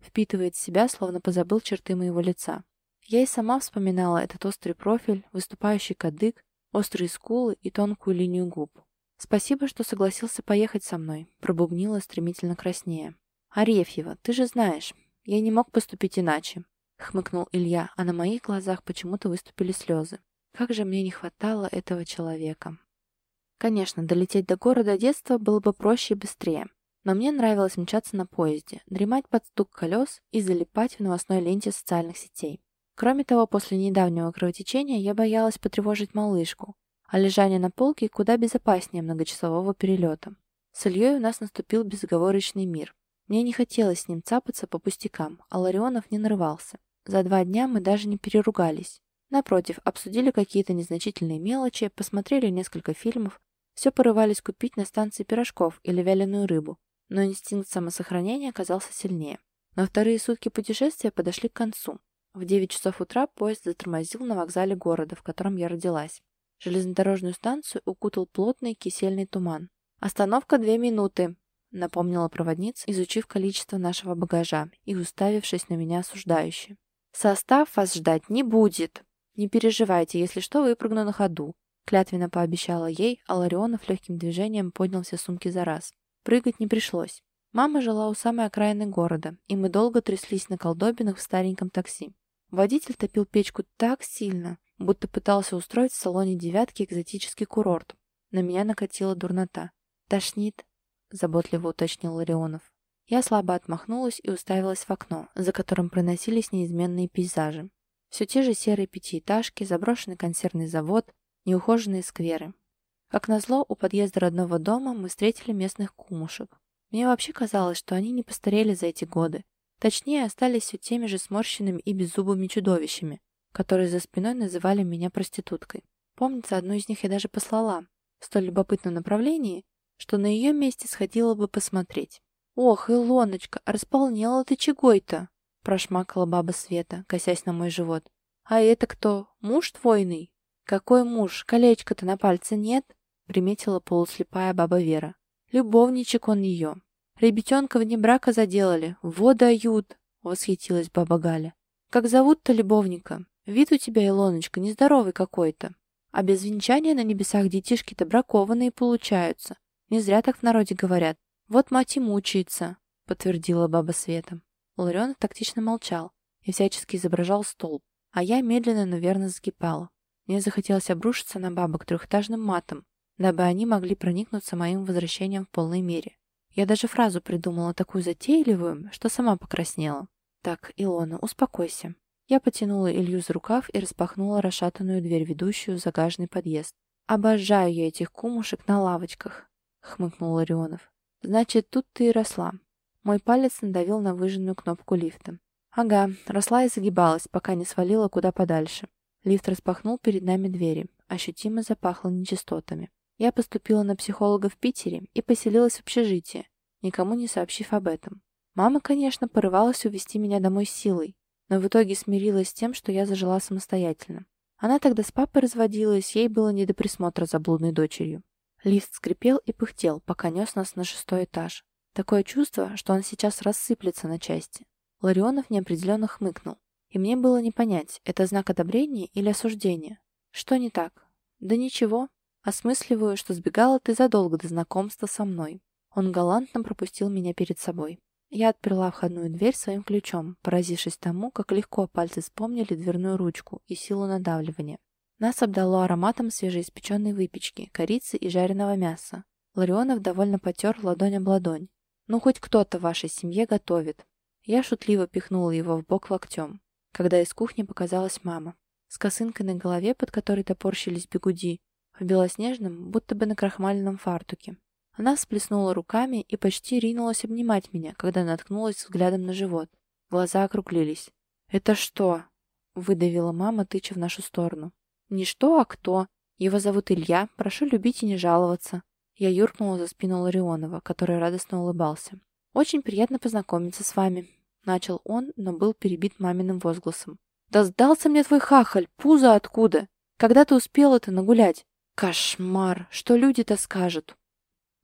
[SPEAKER 1] Впитывает в себя, словно позабыл черты моего лица. Я и сама вспоминала этот острый профиль, выступающий кадык, острые скулы и тонкую линию губ. «Спасибо, что согласился поехать со мной», — пробубнила стремительно краснее. «Арефьева, ты же знаешь, я не мог поступить иначе», — хмыкнул Илья, а на моих глазах почему-то выступили слезы. Как же мне не хватало этого человека. Конечно, долететь до города детства было бы проще и быстрее, но мне нравилось мчаться на поезде, дремать под стук колес и залипать в новостной ленте социальных сетей. Кроме того, после недавнего кровотечения я боялась потревожить малышку, а лежание на полке куда безопаснее многочасового перелета. С Ильей у нас наступил безоговорочный мир. Мне не хотелось с ним цапаться по пустякам, а Ларионов не нарывался. За два дня мы даже не переругались. Напротив, обсудили какие-то незначительные мелочи, посмотрели несколько фильмов, все порывались купить на станции пирожков или вяленую рыбу, но инстинкт самосохранения оказался сильнее. На вторые сутки путешествия подошли к концу. В 9 часов утра поезд затормозил на вокзале города, в котором я родилась. Железнодорожную станцию укутал плотный кисельный туман. «Остановка две минуты», напомнила проводница, изучив количество нашего багажа и уставившись на меня осуждающе. «Состав вас ждать не будет. Не переживайте, если что, выпрыгну на ходу», клятвенно пообещала ей, а Ларионов легким движением поднял все сумки за раз. Прыгать не пришлось. Мама жила у самой окраины города, и мы долго тряслись на колдобинах в стареньком такси. Водитель топил печку так сильно, будто пытался устроить в салоне «девятки» экзотический курорт. На меня накатила дурнота. Тошнит, заботливо уточнил Ларионов. Я слабо отмахнулась и уставилась в окно, за которым проносились неизменные пейзажи. Все те же серые пятиэтажки, заброшенный консервный завод, неухоженные скверы. Как назло, у подъезда родного дома мы встретили местных кумушек. Мне вообще казалось, что они не постарели за эти годы. Точнее, остались все теми же сморщенными и беззубыми чудовищами, которые за спиной называли меня проституткой. Помнится, одну из них я даже послала в столь любопытном направлении, что на ее месте сходила бы посмотреть. «Ох, Илоночка, располнела ты чегой-то?» Прошмакала баба Света, косясь на мой живот. «А это кто? Муж твойный?» «Какой муж? Колечко-то на пальце нет?» — приметила полуслепая баба Вера. «Любовничек он ее. Ребятенка вне брака заделали. Во дают!» — восхитилась баба Галя. «Как зовут-то любовника? Вид у тебя, Илоночка, нездоровый какой-то. А без венчания на небесах детишки-то бракованные получаются. Не зря так в народе говорят. Вот мать и мучается», — подтвердила баба Света. Ларионов тактично молчал и всячески изображал столб, а я медленно, но верно закипала. Мне захотелось обрушиться на бабок трехэтажным матом, дабы они могли проникнуться моим возвращением в полной мере. Я даже фразу придумала такую затейливую, что сама покраснела. «Так, Илона, успокойся». Я потянула Илью за рукав и распахнула расшатанную дверь, ведущую в загажный подъезд. «Обожаю я этих кумушек на лавочках», — хмыкнул Ларионов. «Значит, тут ты и росла». Мой палец надавил на выжженную кнопку лифта. «Ага, росла и загибалась, пока не свалила куда подальше. Лифт распахнул перед нами двери. Ощутимо запахло нечистотами. Я поступила на психолога в Питере и поселилась в общежитии, никому не сообщив об этом. Мама, конечно, порывалась увезти меня домой силой, но в итоге смирилась с тем, что я зажила самостоятельно. Она тогда с папой разводилась, ей было не до присмотра за блудной дочерью. Лифт скрипел и пыхтел, пока нес нас на шестой этаж. Такое чувство, что он сейчас рассыплется на части. Ларионов неопределенно хмыкнул. И мне было не понять, это знак одобрения или осуждения. Что не так? Да ничего. Осмысливаю, что сбегала ты задолго до знакомства со мной. Он галантно пропустил меня перед собой. Я отперла входную дверь своим ключом, поразившись тому, как легко пальцы вспомнили дверную ручку и силу надавливания. Нас обдало ароматом свежеиспеченной выпечки, корицы и жареного мяса. Ларионов довольно потер ладонь об ладонь. «Ну, хоть кто-то в вашей семье готовит». Я шутливо пихнула его в бок локтем когда из кухни показалась мама. С косынкой на голове, под которой топорщились бегуди, в белоснежном, будто бы на крахмальном фартуке. Она всплеснула руками и почти ринулась обнимать меня, когда наткнулась взглядом на живот. Глаза округлились. «Это что?» — выдавила мама, тыча в нашу сторону. «Не что, а кто. Его зовут Илья. Прошу любить и не жаловаться». Я юркнула за спину Ларионова, который радостно улыбался. «Очень приятно познакомиться с вами. Начал он, но был перебит маминым возгласом. «Да сдался мне твой хахаль! Пузо откуда? Когда ты успела-то нагулять? Кошмар! Что люди-то скажут?»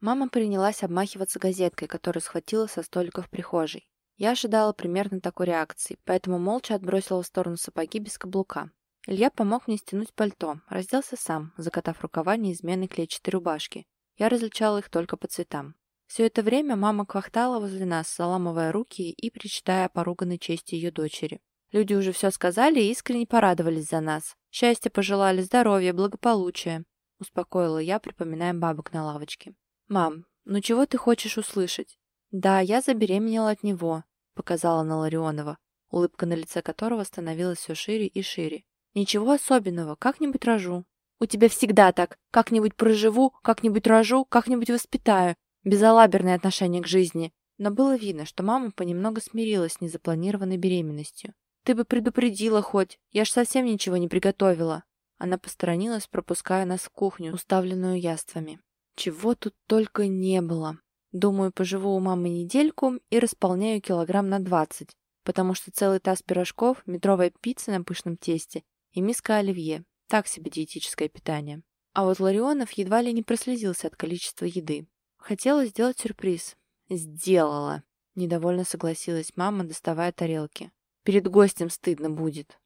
[SPEAKER 1] Мама принялась обмахиваться газеткой, которую схватила со столика в прихожей. Я ожидала примерно такой реакции, поэтому молча отбросила в сторону сапоги без каблука. Илья помог мне стянуть пальто, разделся сам, закатав рукава неизменной клетчатой рубашки. Я различала их только по цветам. Все это время мама квахтала возле нас, заламывая руки и причитая о поруганной чести ее дочери. Люди уже все сказали и искренне порадовались за нас. Счастья пожелали, здоровья, благополучия. Успокоила я, припоминая бабок на лавочке. «Мам, ну чего ты хочешь услышать?» «Да, я забеременела от него», — показала на Ларионова, улыбка на лице которого становилась все шире и шире. «Ничего особенного, как-нибудь рожу». «У тебя всегда так. Как-нибудь проживу, как-нибудь рожу, как-нибудь воспитаю безалаберное отношение к жизни, но было видно, что мама понемногу смирилась с незапланированной беременностью. «Ты бы предупредила хоть, я ж совсем ничего не приготовила». Она посторонилась, пропуская нас в кухню, уставленную яствами. Чего тут только не было. Думаю, поживу у мамы недельку и располняю килограмм на двадцать, потому что целый таз пирожков, метровая пицца на пышном тесте и миска оливье. Так себе диетическое питание. А вот Ларионов едва ли не прослезился от количества еды. Хотела сделать сюрприз. Сделала. Недовольно согласилась мама, доставая тарелки. Перед гостем стыдно будет.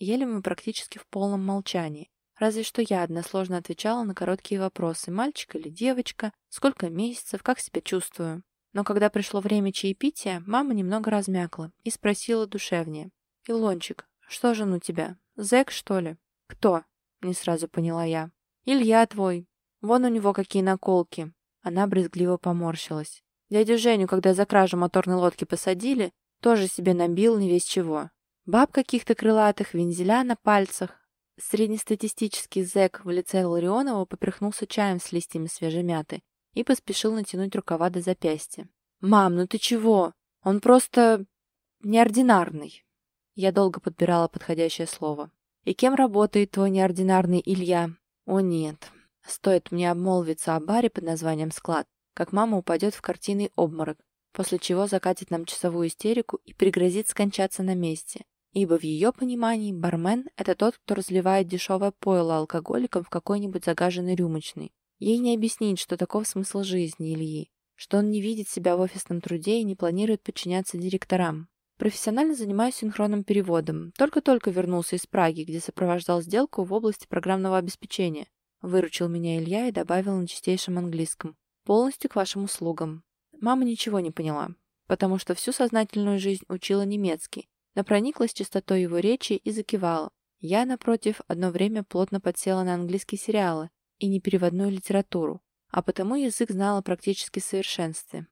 [SPEAKER 1] Ели мы практически в полном молчании. Разве что я односложно отвечала на короткие вопросы. Мальчик или девочка? Сколько месяцев? Как себя чувствую? Но когда пришло время чаепития, мама немного размякла и спросила душевнее. «Илончик, что же у тебя? Зэк, что ли?» «Кто?» — не сразу поняла я. «Илья твой. Вон у него какие наколки. Она брезгливо поморщилась. Дядю Женю, когда за кражу моторной лодки посадили, тоже себе набил не весь чего. Баб каких-то крылатых, вензеля на пальцах. Среднестатистический зэк в лице Ларионова поперхнулся чаем с листьями свежей мяты и поспешил натянуть рукава до запястья. «Мам, ну ты чего? Он просто... неординарный». Я долго подбирала подходящее слово. «И кем работает твой неординарный Илья?» «О нет, Стоит мне обмолвиться о баре под названием «Склад», как мама упадет в картинный обморок, после чего закатит нам часовую истерику и пригрозит скончаться на месте. ибо в ее понимании бармен – это тот, кто разливает дешевое пойло алкоголикам в какой-нибудь загаженный рюмочный. Ей не объяснить, что таков смысл жизни Ильи, что он не видит себя в офисном труде и не планирует подчиняться директорам. Профессионально занимаюсь синхронным переводом. Только-только вернулся из Праги, где сопровождал сделку в области программного обеспечения. Выручил меня Илья и добавил на чистейшем английском. Полностью к вашим услугам. Мама ничего не поняла, потому что всю сознательную жизнь учила немецкий, но прониклась чистотой его речи и закивала. Я, напротив, одно время плотно подсела на английские сериалы и непереводную литературу, а потому язык знала практически в совершенстве.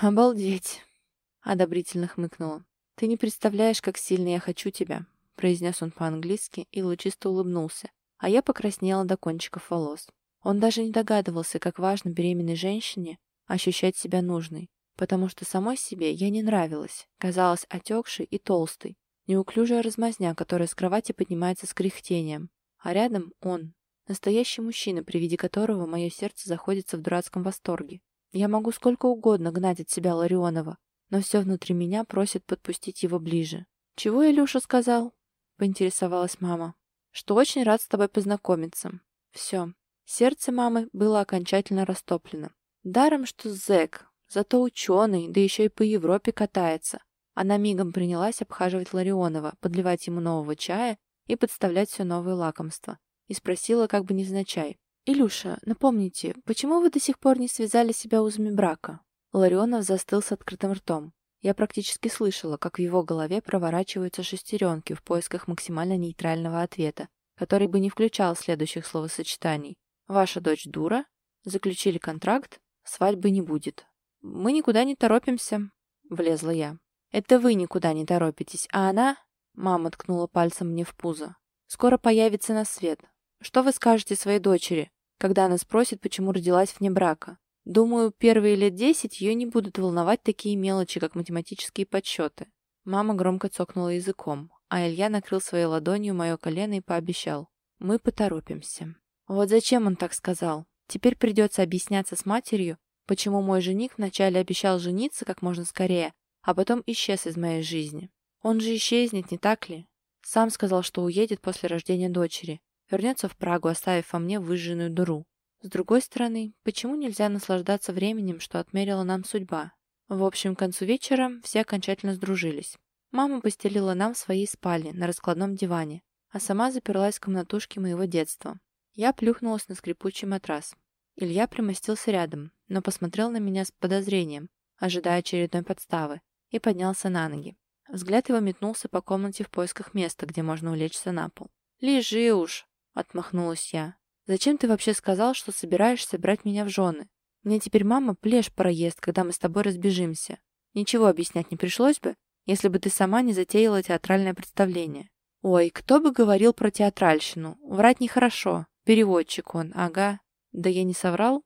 [SPEAKER 1] «Обалдеть!» — одобрительно хмыкнула. «Ты не представляешь, как сильно я хочу тебя», — произнес он по-английски и лучисто улыбнулся, а я покраснела до кончиков волос. Он даже не догадывался, как важно беременной женщине ощущать себя нужной, потому что самой себе я не нравилась, казалась отекшей и толстой, неуклюжая размазня, которая с кровати поднимается с кряхтением, а рядом он, настоящий мужчина, при виде которого мое сердце заходится в дурацком восторге. Я могу сколько угодно гнать от себя Ларионова, но все внутри меня просит подпустить его ближе. «Чего Илюша сказал?» — поинтересовалась мама. «Что очень рад с тобой познакомиться». Все. Сердце мамы было окончательно растоплено. Даром, что зэк, зато ученый, да еще и по Европе катается. Она мигом принялась обхаживать Ларионова, подливать ему нового чая и подставлять все новые лакомства. И спросила как бы невзначай. «Илюша, напомните, почему вы до сих пор не связали себя узами брака?» Ларионов застыл с открытым ртом. Я практически слышала, как в его голове проворачиваются шестеренки в поисках максимально нейтрального ответа, который бы не включал следующих словосочетаний. «Ваша дочь дура? Заключили контракт? Свадьбы не будет. Мы никуда не торопимся», — влезла я. «Это вы никуда не торопитесь, а она...» Мама ткнула пальцем мне в пузо. «Скоро появится на свет. Что вы скажете своей дочери, когда она спросит, почему родилась вне брака? Думаю, первые лет десять ее не будут волновать такие мелочи, как математические подсчеты. Мама громко цокнула языком, а Илья накрыл своей ладонью мое колено и пообещал. Мы поторопимся. Вот зачем он так сказал? Теперь придется объясняться с матерью, почему мой жених вначале обещал жениться как можно скорее, а потом исчез из моей жизни. Он же исчезнет, не так ли? Сам сказал, что уедет после рождения дочери. Вернется в Прагу, оставив во мне выжженную дуру. С другой стороны, почему нельзя наслаждаться временем, что отмерила нам судьба? В общем, к концу вечера все окончательно сдружились. Мама постелила нам в своей спальне на раскладном диване, а сама заперлась в комнатушке моего детства. Я плюхнулась на скрипучий матрас. Илья примостился рядом, но посмотрел на меня с подозрением, ожидая очередной подставы, и поднялся на ноги. Взгляд его метнулся по комнате в поисках места, где можно улечься на пол. «Лежи уж!» — отмахнулась я. Зачем ты вообще сказал, что собираешься брать меня в жены? Мне теперь мама плешь проест, когда мы с тобой разбежимся. Ничего объяснять не пришлось бы, если бы ты сама не затеяла театральное представление. Ой, кто бы говорил про театральщину? Врать нехорошо. Переводчик он, ага. Да я не соврал?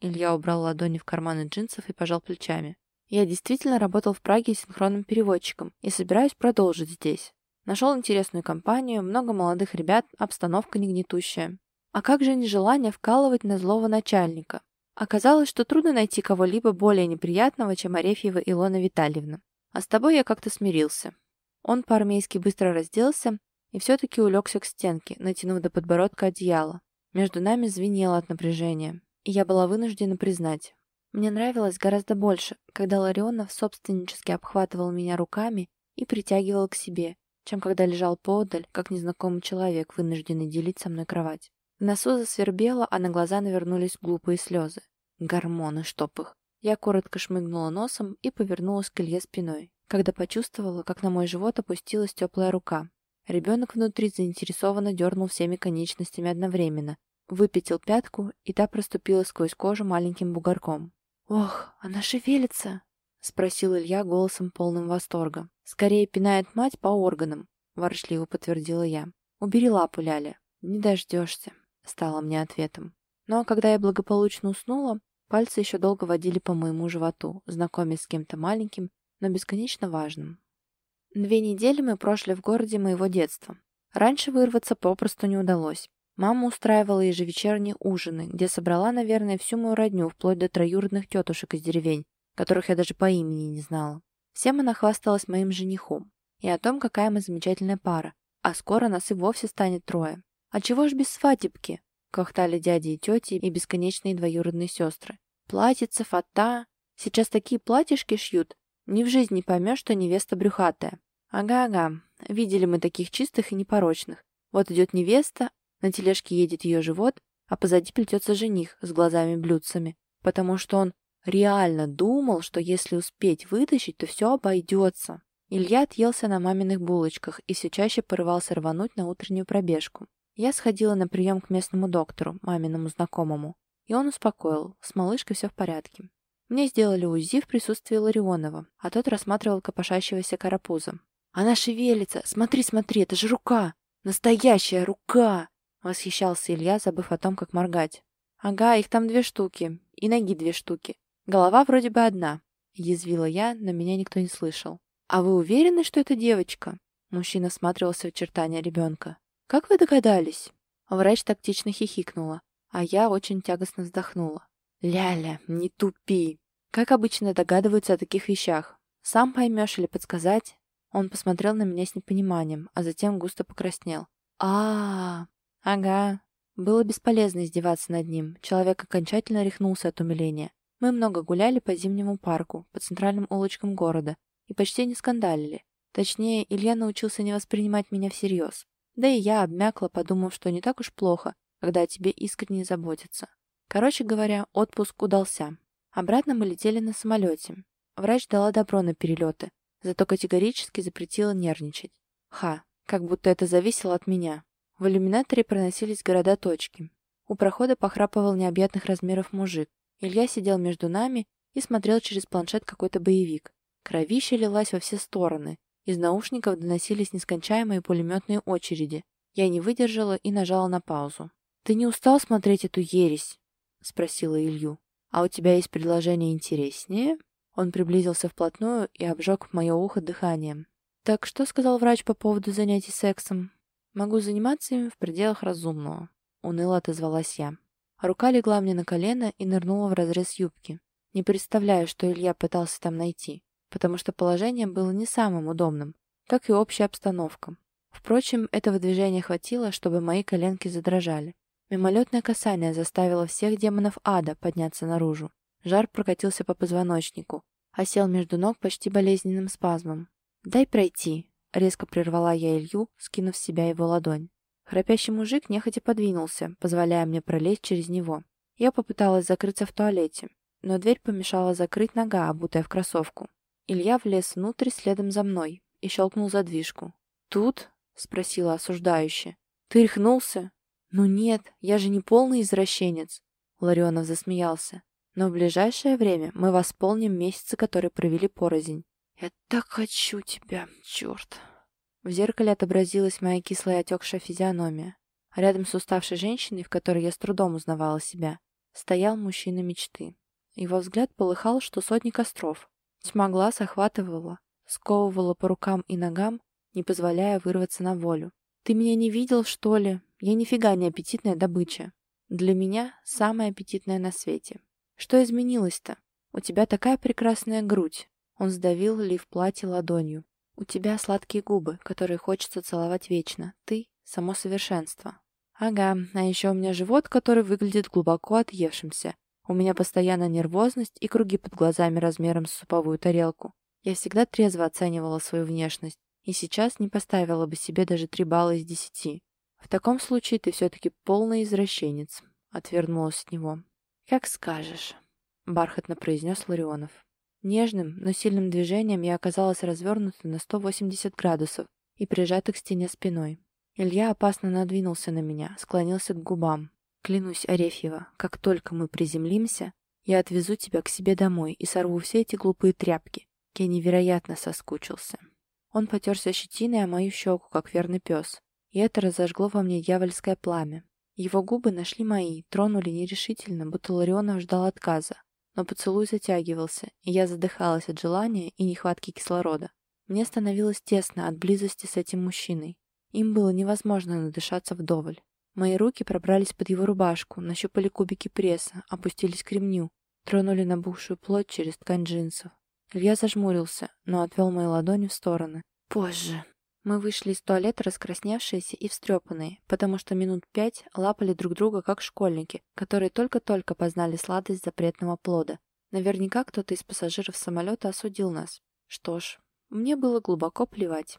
[SPEAKER 1] Илья убрал ладони в карманы джинсов и пожал плечами. Я действительно работал в Праге синхронным переводчиком и собираюсь продолжить здесь. Нашел интересную компанию, много молодых ребят, обстановка не гнетущая. А как же нежелание вкалывать на злого начальника? Оказалось, что трудно найти кого-либо более неприятного, чем Арефьева Илона Витальевна. А с тобой я как-то смирился. Он по-армейски быстро разделся и все-таки улегся к стенке, натянув до подбородка одеяло. Между нами звенело от напряжения, и я была вынуждена признать. Мне нравилось гораздо больше, когда Ларионов собственнически обхватывал меня руками и притягивал к себе, чем когда лежал поодаль, как незнакомый человек, вынужденный делить со мной кровать. В носу засвербело, а на глаза навернулись глупые слезы. Гормоны, чтоб их. Я коротко шмыгнула носом и повернулась к Илье спиной, когда почувствовала, как на мой живот опустилась теплая рука. Ребенок внутри заинтересованно дернул всеми конечностями одновременно, выпятил пятку, и та проступила сквозь кожу маленьким бугорком. «Ох, она шевелится!» — спросил Илья голосом полным восторга. «Скорее пинает мать по органам», — ворчливо подтвердила я. «Убери лапу, Ляля. Не дождешься» стало мне ответом. Но когда я благополучно уснула, пальцы еще долго водили по моему животу, знакомясь с кем-то маленьким, но бесконечно важным. Две недели мы прошли в городе моего детства. Раньше вырваться попросту не удалось. Мама устраивала ежевечерние ужины, где собрала, наверное, всю мою родню, вплоть до троюродных тетушек из деревень, которых я даже по имени не знала. Всем она хвасталась моим женихом. и о том, какая мы замечательная пара, а скоро нас и вовсе станет трое. А чего ж без свадебки? Кохтали дяди и тети и бесконечные двоюродные сестры. Платьица, фата. Сейчас такие платьишки шьют. Ни в жизни поймешь, что невеста брюхатая. Ага-ага, видели мы таких чистых и непорочных. Вот идет невеста, на тележке едет ее живот, а позади плетется жених с глазами-блюдцами, потому что он реально думал, что если успеть вытащить, то все обойдется. Илья отъелся на маминых булочках и все чаще порывался рвануть на утреннюю пробежку. Я сходила на прием к местному доктору, маминому знакомому, и он успокоил, с малышкой все в порядке. Мне сделали УЗИ в присутствии Ларионова, а тот рассматривал копошащегося карапуза. «Она шевелится! Смотри, смотри, это же рука! Настоящая рука!» Восхищался Илья, забыв о том, как моргать. «Ага, их там две штуки. И ноги две штуки. Голова вроде бы одна», — язвила я, но меня никто не слышал. «А вы уверены, что это девочка?» Мужчина всматривался в очертания ребенка. «Как вы догадались?» Врач тактично хихикнула, а я очень тягостно вздохнула. «Ляля, не тупи!» Как обычно догадываются о таких вещах. Сам поймешь или подсказать? Он посмотрел на меня с непониманием, а затем густо покраснел. а, -а, Ага. Было бесполезно издеваться над ним. Человек окончательно рехнулся от умиления. Мы много гуляли по зимнему парку, по центральным улочкам города, и почти не скандалили. Точнее, Илья научился не воспринимать меня всерьез. Да и я обмякла, подумав, что не так уж плохо, когда о тебе искренне заботятся. Короче говоря, отпуск удался. Обратно мы летели на самолете. Врач дала добро на перелеты, зато категорически запретила нервничать. Ха, как будто это зависело от меня. В иллюминаторе проносились города-точки. У прохода похрапывал необъятных размеров мужик. Илья сидел между нами и смотрел через планшет какой-то боевик. Кровища лилась во все стороны. Из наушников доносились нескончаемые пулеметные очереди. Я не выдержала и нажала на паузу. «Ты не устал смотреть эту ересь?» — спросила Илью. «А у тебя есть предложение интереснее?» Он приблизился вплотную и обжег мое ухо дыханием. «Так что сказал врач по поводу занятий сексом?» «Могу заниматься им в пределах разумного», — уныло отозвалась я. Рука легла мне на колено и нырнула в разрез юбки. Не представляю, что Илья пытался там найти потому что положение было не самым удобным, как и общая обстановка. Впрочем, этого движения хватило, чтобы мои коленки задрожали. Мимолетное касание заставило всех демонов ада подняться наружу. Жар прокатился по позвоночнику, а сел между ног почти болезненным спазмом. «Дай пройти», — резко прервала я Илью, скинув с себя его ладонь. Храпящий мужик нехотя подвинулся, позволяя мне пролезть через него. Я попыталась закрыться в туалете, но дверь помешала закрыть нога, обутая в кроссовку. Илья влез внутрь следом за мной и щелкнул задвижку. «Тут?» — спросила осуждающе. «Ты рехнулся?» «Ну нет, я же не полный извращенец!» Ларионов засмеялся. «Но в ближайшее время мы восполним месяцы, которые провели порознь. Я так хочу тебя, черт!» В зеркале отобразилась моя кислая отекшая физиономия. А рядом с уставшей женщиной, в которой я с трудом узнавала себя, стоял мужчина мечты. Его взгляд полыхал, что сотни костров, Тьма глаз охватывала, сковывала по рукам и ногам, не позволяя вырваться на волю. «Ты меня не видел, что ли? Я нифига не аппетитная добыча. Для меня самая аппетитная на свете. Что изменилось-то? У тебя такая прекрасная грудь». Он сдавил Ли в платье ладонью. «У тебя сладкие губы, которые хочется целовать вечно. Ты — само совершенство». «Ага, а еще у меня живот, который выглядит глубоко отъевшимся. У меня постоянно нервозность и круги под глазами размером с суповую тарелку. Я всегда трезво оценивала свою внешность, и сейчас не поставила бы себе даже три балла из десяти. В таком случае ты все-таки полный извращенец, — отвернулась от него. Как скажешь, — бархатно произнес Ларионов. Нежным, но сильным движением я оказалась развернута на 180 градусов и прижата к стене спиной. Илья опасно надвинулся на меня, склонился к губам. Клянусь, Арефьева, как только мы приземлимся, я отвезу тебя к себе домой и сорву все эти глупые тряпки. Я невероятно соскучился. Он потерся щетиной о мою щеку, как верный пес, и это разожгло во мне дьявольское пламя. Его губы нашли мои, тронули нерешительно, будто Ларионов ждал отказа. Но поцелуй затягивался, и я задыхалась от желания и нехватки кислорода. Мне становилось тесно от близости с этим мужчиной. Им было невозможно надышаться вдоволь. Мои руки пробрались под его рубашку, нащупали кубики пресса, опустились к ремню, тронули набухшую плоть через ткань джинсов. Илья зажмурился, но отвел мои ладони в стороны, Позже. Мы вышли из туалета раскрасневшиеся и встрепанные, потому что минут пять лапали друг друга, как школьники, которые только-только познали сладость запретного плода. Наверняка кто-то из пассажиров самолета осудил нас. Что ж, мне было глубоко плевать.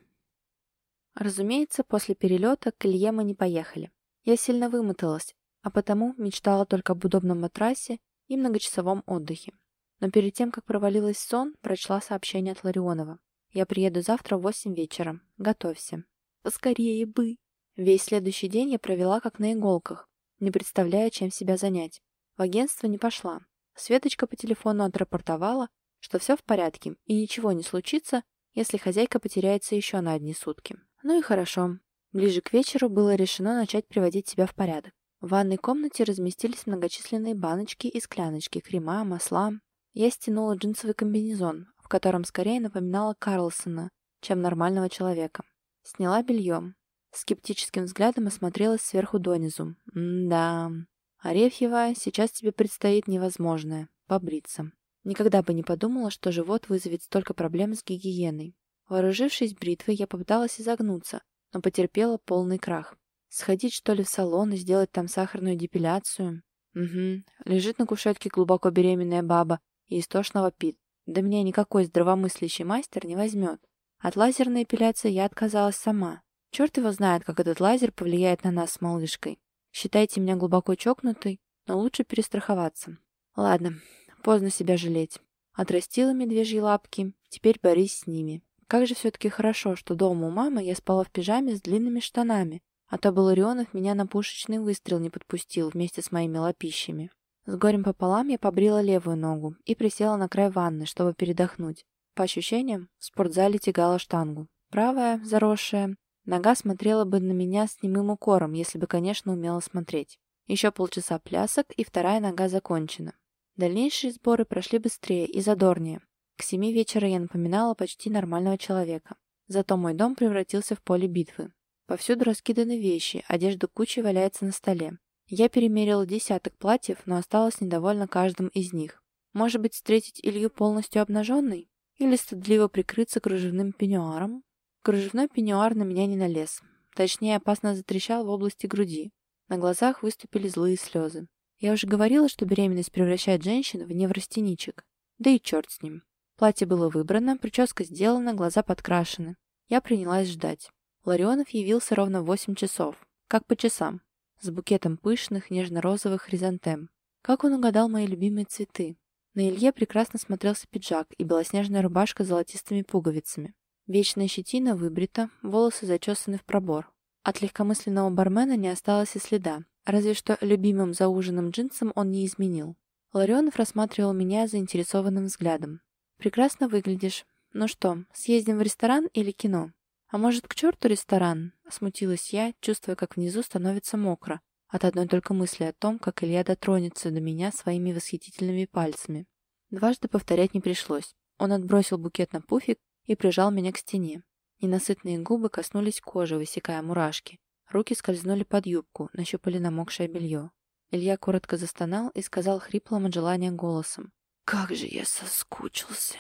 [SPEAKER 1] Разумеется, после перелета к Илье мы не поехали. Я сильно вымоталась, а потому мечтала только об удобном матрасе и многочасовом отдыхе. Но перед тем, как провалилась сон, прочла сообщение от Ларионова. «Я приеду завтра в восемь вечера. Готовься». «Поскорее бы!» Весь следующий день я провела как на иголках, не представляя, чем себя занять. В агентство не пошла. Светочка по телефону отрапортовала, что все в порядке и ничего не случится, если хозяйка потеряется еще на одни сутки. Ну и хорошо. Ближе к вечеру было решено начать приводить себя в порядок. В ванной комнате разместились многочисленные баночки и скляночки, крема, масла. Я стянула джинсовый комбинезон, в котором скорее напоминала Карлсона, чем нормального человека. Сняла белье. Скептическим взглядом осмотрелась сверху донизу. М-да. Арефьева, сейчас тебе предстоит невозможное — побриться. Никогда бы не подумала, что живот вызовет столько проблем с гигиеной. Вооружившись бритвой, я попыталась изогнуться, но потерпела полный крах. Сходить, что ли, в салон и сделать там сахарную депиляцию? Угу. Лежит на кушетке глубоко беременная баба и истошно вопит. Да меня никакой здравомыслящий мастер не возьмет. От лазерной эпиляции я отказалась сама. Черт его знает, как этот лазер повлияет на нас с малышкой. Считайте меня глубоко чокнутой, но лучше перестраховаться. Ладно, поздно себя жалеть. Отрастила медвежьи лапки, теперь борись с ними. Как же все-таки хорошо, что дома у мамы я спала в пижаме с длинными штанами, а то Баларионов меня на пушечный выстрел не подпустил вместе с моими лапищами. С горем пополам я побрила левую ногу и присела на край ванны, чтобы передохнуть. По ощущениям, в спортзале тягала штангу. Правая, заросшая, нога смотрела бы на меня с немым укором, если бы, конечно, умела смотреть. Еще полчаса плясок, и вторая нога закончена. Дальнейшие сборы прошли быстрее и задорнее. К семи вечера я напоминала почти нормального человека. Зато мой дом превратился в поле битвы. Повсюду раскиданы вещи, одежда кучей валяется на столе. Я перемерила десяток платьев, но осталась недовольна каждым из них. Может быть, встретить Илью полностью обнаженной? Или стыдливо прикрыться кружевным пеньюаром? Кружевной пеньюар на меня не налез. Точнее, опасно затрещал в области груди. На глазах выступили злые слезы. Я уже говорила, что беременность превращает женщин в неврастеничек. Да и черт с ним. Платье было выбрано, прическа сделана, глаза подкрашены. Я принялась ждать. Ларионов явился ровно в восемь часов, как по часам, с букетом пышных, нежно-розовых хризантем. Как он угадал мои любимые цветы? На Илье прекрасно смотрелся пиджак и белоснежная рубашка с золотистыми пуговицами. Вечная щетина выбрита, волосы зачесаны в пробор. От легкомысленного бармена не осталось и следа, разве что любимым за ужином джинсом он не изменил. Ларионов рассматривал меня заинтересованным взглядом. «Прекрасно выглядишь. Ну что, съездим в ресторан или кино?» «А может, к черту ресторан?» — смутилась я, чувствуя, как внизу становится мокро, от одной только мысли о том, как Илья дотронется до меня своими восхитительными пальцами. Дважды повторять не пришлось. Он отбросил букет на пуфик и прижал меня к стене. Ненасытные губы коснулись кожи, высекая мурашки. Руки скользнули под юбку, нащупали намокшее белье. Илья коротко застонал и сказал хриплым от желания голосом. Как же я соскучился.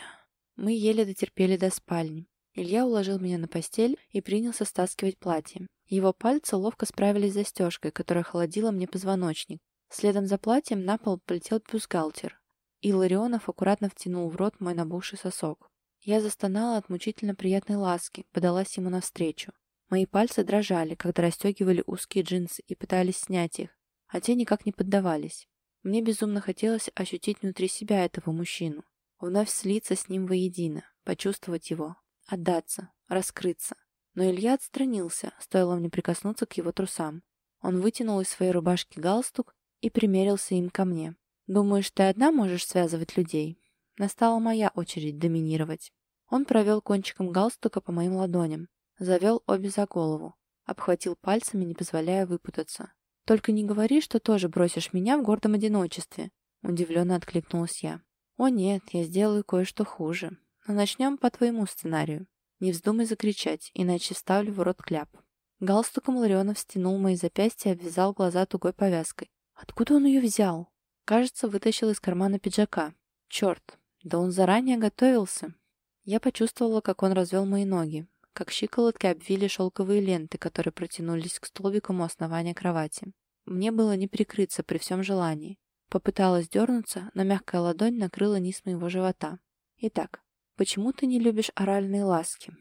[SPEAKER 1] Мы еле дотерпели до спальни. Илья уложил меня на постель и принялся стаскивать платье. Его пальцы ловко справились с застежкой, которая холодила мне позвоночник. Следом за платьем на пол полетел бюстгальтер. И Ларионов аккуратно втянул в рот мой набухший сосок. Я застонала от мучительно приятной ласки, подалась ему навстречу. Мои пальцы дрожали, когда расстегивали узкие джинсы и пытались снять их, а те никак не поддавались. Мне безумно хотелось ощутить внутри себя этого мужчину, вновь слиться с ним воедино, почувствовать его, отдаться, раскрыться. Но Илья отстранился, стоило мне прикоснуться к его трусам. Он вытянул из своей рубашки галстук и примерился им ко мне. «Думаешь, ты одна можешь связывать людей?» Настала моя очередь доминировать. Он провел кончиком галстука по моим ладоням, завел обе за голову, обхватил пальцами, не позволяя выпутаться. «Только не говори, что тоже бросишь меня в гордом одиночестве», — удивленно откликнулась я. «О нет, я сделаю кое-что хуже. Но начнем по твоему сценарию. Не вздумай закричать, иначе вставлю в рот кляп». Галстуком Ларионов стянул мои запястья и обвязал глаза тугой повязкой. Откуда он ее взял? Кажется, вытащил из кармана пиджака. Черт, да он заранее готовился. Я почувствовала, как он развел мои ноги, как щиколотки обвили шелковые ленты, которые протянулись к столбикам у основания кровати. Мне было не прикрыться при всем желании. Попыталась дернуться, но мягкая ладонь накрыла низ моего живота. Итак, почему ты не любишь оральные ласки?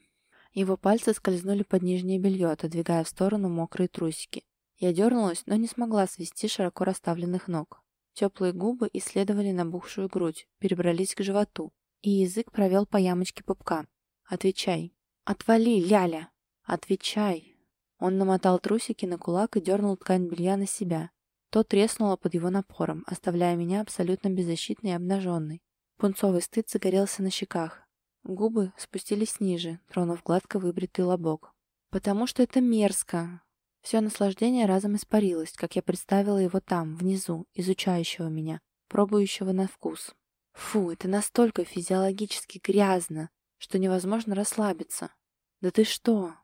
[SPEAKER 1] Его пальцы скользнули под нижнее белье, отодвигая в сторону мокрые трусики. Я дернулась, но не смогла свести широко расставленных ног. Теплые губы исследовали набухшую грудь, перебрались к животу, и язык провел по ямочке пупка. «Отвечай!» «Отвали, Ляля!» «Отвечай!» Он намотал трусики на кулак и дернул ткань белья на себя. То треснуло под его напором, оставляя меня абсолютно беззащитной и обнаженной. Пунцовый стыд загорелся на щеках. Губы спустились ниже, тронув гладко выбритый лобок. «Потому что это мерзко!» Все наслаждение разом испарилось, как я представила его там, внизу, изучающего меня, пробующего на вкус. Фу, это настолько физиологически грязно, что невозможно расслабиться. «Да ты что?»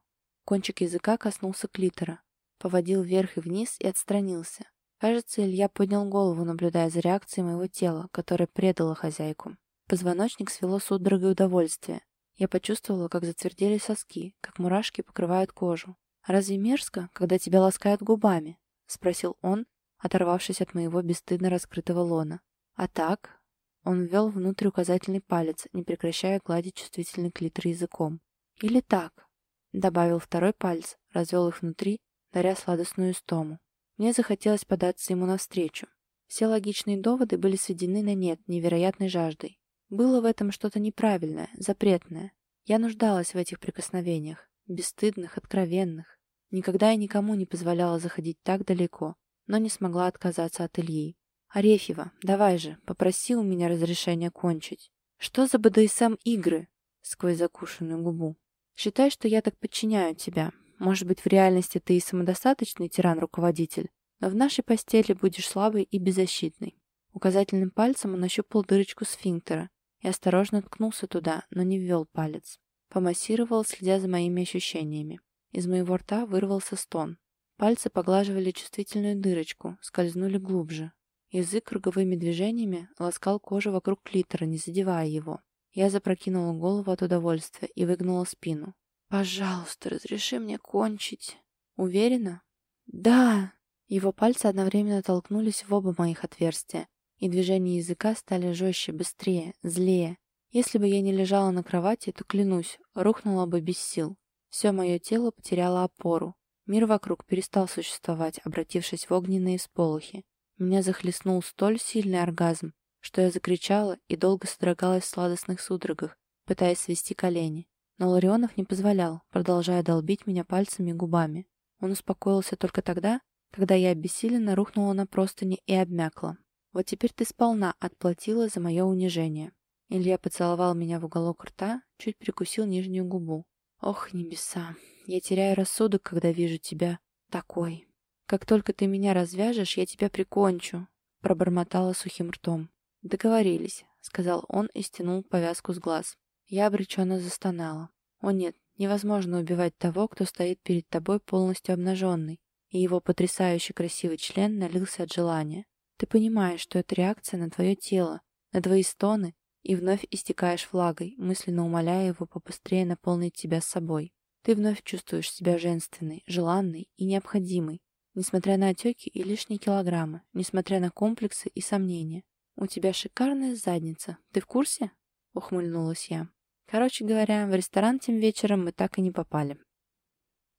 [SPEAKER 1] Кончик языка коснулся клитора, поводил вверх и вниз и отстранился. Кажется, Илья поднял голову, наблюдая за реакцией моего тела, которое предало хозяйку. Позвоночник свело судорогой удовольствия. Я почувствовала, как затвердели соски, как мурашки покрывают кожу. «Разве мерзко, когда тебя ласкают губами?» — спросил он, оторвавшись от моего бесстыдно раскрытого лона. «А так?» Он ввел внутрь указательный палец, не прекращая гладить чувствительный клитор языком. «Или так?» — добавил второй палец, развел их внутри, даря сладостную истому. Мне захотелось податься ему навстречу. Все логичные доводы были сведены на нет невероятной жаждой. Было в этом что-то неправильное, запретное. Я нуждалась в этих прикосновениях, бесстыдных, откровенных. Никогда и никому не позволяла заходить так далеко, но не смогла отказаться от Ильи. «Арефьева, давай же, попроси у меня разрешения кончить». «Что за БДСМ игры?» сквозь закушенную губу. «Считай, что я так подчиняю тебя, может быть, в реальности ты и самодостаточный тиран-руководитель, но в нашей постели будешь слабый и беззащитный. Указательным пальцем он ощупал дырочку сфинктера и осторожно ткнулся туда, но не ввел палец. Помассировал, следя за моими ощущениями. Из моего рта вырвался стон. Пальцы поглаживали чувствительную дырочку, скользнули глубже. Язык круговыми движениями ласкал кожу вокруг клитора, не задевая его. Я запрокинула голову от удовольствия и выгнула спину. «Пожалуйста, разреши мне кончить». «Уверена?» «Да!» Его пальцы одновременно толкнулись в оба моих отверстия, и движения языка стали жестче, быстрее, злее. Если бы я не лежала на кровати, то, клянусь, рухнула бы без сил. Все мое тело потеряло опору. Мир вокруг перестал существовать, обратившись в огненные всполохи. Меня захлестнул столь сильный оргазм, что я закричала и долго содрогалась в сладостных судорогах, пытаясь свести колени. Но Ларионов не позволял, продолжая долбить меня пальцами и губами. Он успокоился только тогда, когда я обессиленно рухнула на простыни и обмякла. Вот теперь ты сполна отплатила за мое унижение. Илья поцеловал меня в уголок рта, чуть прикусил нижнюю губу. Ох, небеса, я теряю рассудок, когда вижу тебя такой. Как только ты меня развяжешь, я тебя прикончу, пробормотала сухим ртом. Договорились, сказал он и стянул повязку с глаз. Я обреченно застонала. О нет, невозможно убивать того, кто стоит перед тобой полностью обнаженный, и его потрясающе красивый член налился от желания. Ты понимаешь, что это реакция на твое тело, на твои стоны, и вновь истекаешь влагой, мысленно умоляя его побыстрее наполнить тебя собой. Ты вновь чувствуешь себя женственной, желанной и необходимой, несмотря на отеки и лишние килограммы, несмотря на комплексы и сомнения. У тебя шикарная задница. Ты в курсе? Ухмыльнулась я. Короче говоря, в ресторан тем вечером мы так и не попали.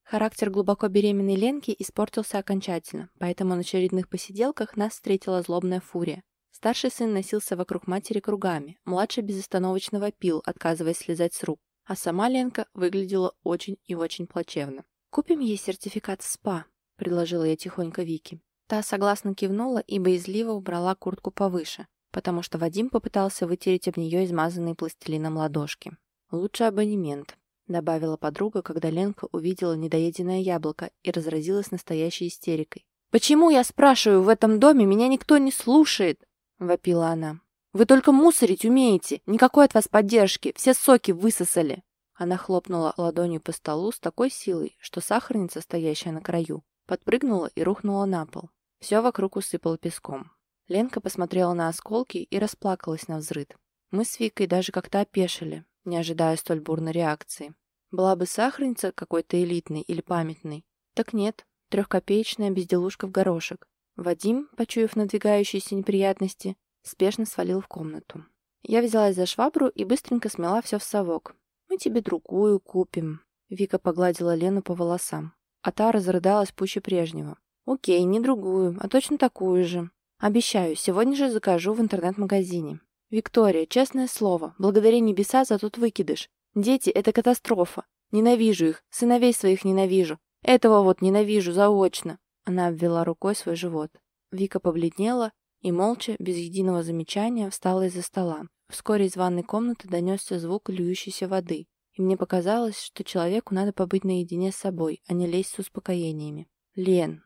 [SPEAKER 1] Характер глубоко беременной Ленки испортился окончательно, поэтому на очередных посиделках нас встретила злобная фурия. Старший сын носился вокруг матери кругами, младший безостановочно вопил, отказываясь слезать с рук, а сама Ленка выглядела очень и очень плачевно. «Купим ей сертификат в СПА», — предложила я тихонько Вике. Та согласно кивнула и боязливо убрала куртку повыше, потому что Вадим попытался вытереть об нее измазанные пластилином ладошки. «Лучше абонемент», — добавила подруга, когда Ленка увидела недоеденное яблоко и разразилась настоящей истерикой. «Почему, я спрашиваю, в этом доме меня никто не слушает?» — вопила она. «Вы только мусорить умеете, никакой от вас поддержки, все соки высосали!» Она хлопнула ладонью по столу с такой силой, что сахарница, стоящая на краю, подпрыгнула и рухнула на пол. Все вокруг усыпало песком. Ленка посмотрела на осколки и расплакалась на взрыд. Мы с Викой даже как-то опешили, не ожидая столь бурной реакции. Была бы сахарница какой-то элитный или памятный. Так нет, трехкопеечная безделушка в горошек. Вадим, почуяв надвигающиеся неприятности, спешно свалил в комнату. Я взялась за швабру и быстренько смела все в совок. «Мы тебе другую купим». Вика погладила Лену по волосам, а та разрыдалась пуще прежнего. «Окей, не другую, а точно такую же. Обещаю, сегодня же закажу в интернет-магазине. Виктория, честное слово, благодаря небеса за тот выкидыш. Дети — это катастрофа. Ненавижу их, сыновей своих ненавижу. Этого вот ненавижу заочно». Она обвела рукой свой живот. Вика побледнела и молча, без единого замечания, встала из-за стола. Вскоре из ванной комнаты донесся звук льющейся воды, и мне показалось, что человеку надо побыть наедине с собой, а не лезть с успокоениями. «Лен», —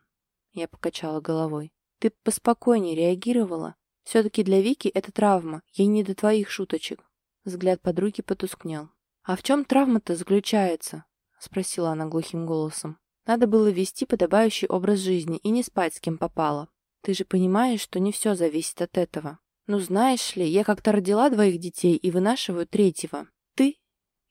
[SPEAKER 1] я покачала головой, — «ты поспокойнее реагировала. Все-таки для Вики это травма, ей не до твоих шуточек». Взгляд подруги потускнел. «А в чем травма-то заключается?» — спросила она глухим голосом. «Надо было вести подобающий образ жизни и не спать с кем попало. Ты же понимаешь, что не все зависит от этого. Ну, знаешь ли, я как-то родила двоих детей и вынашиваю третьего. Ты,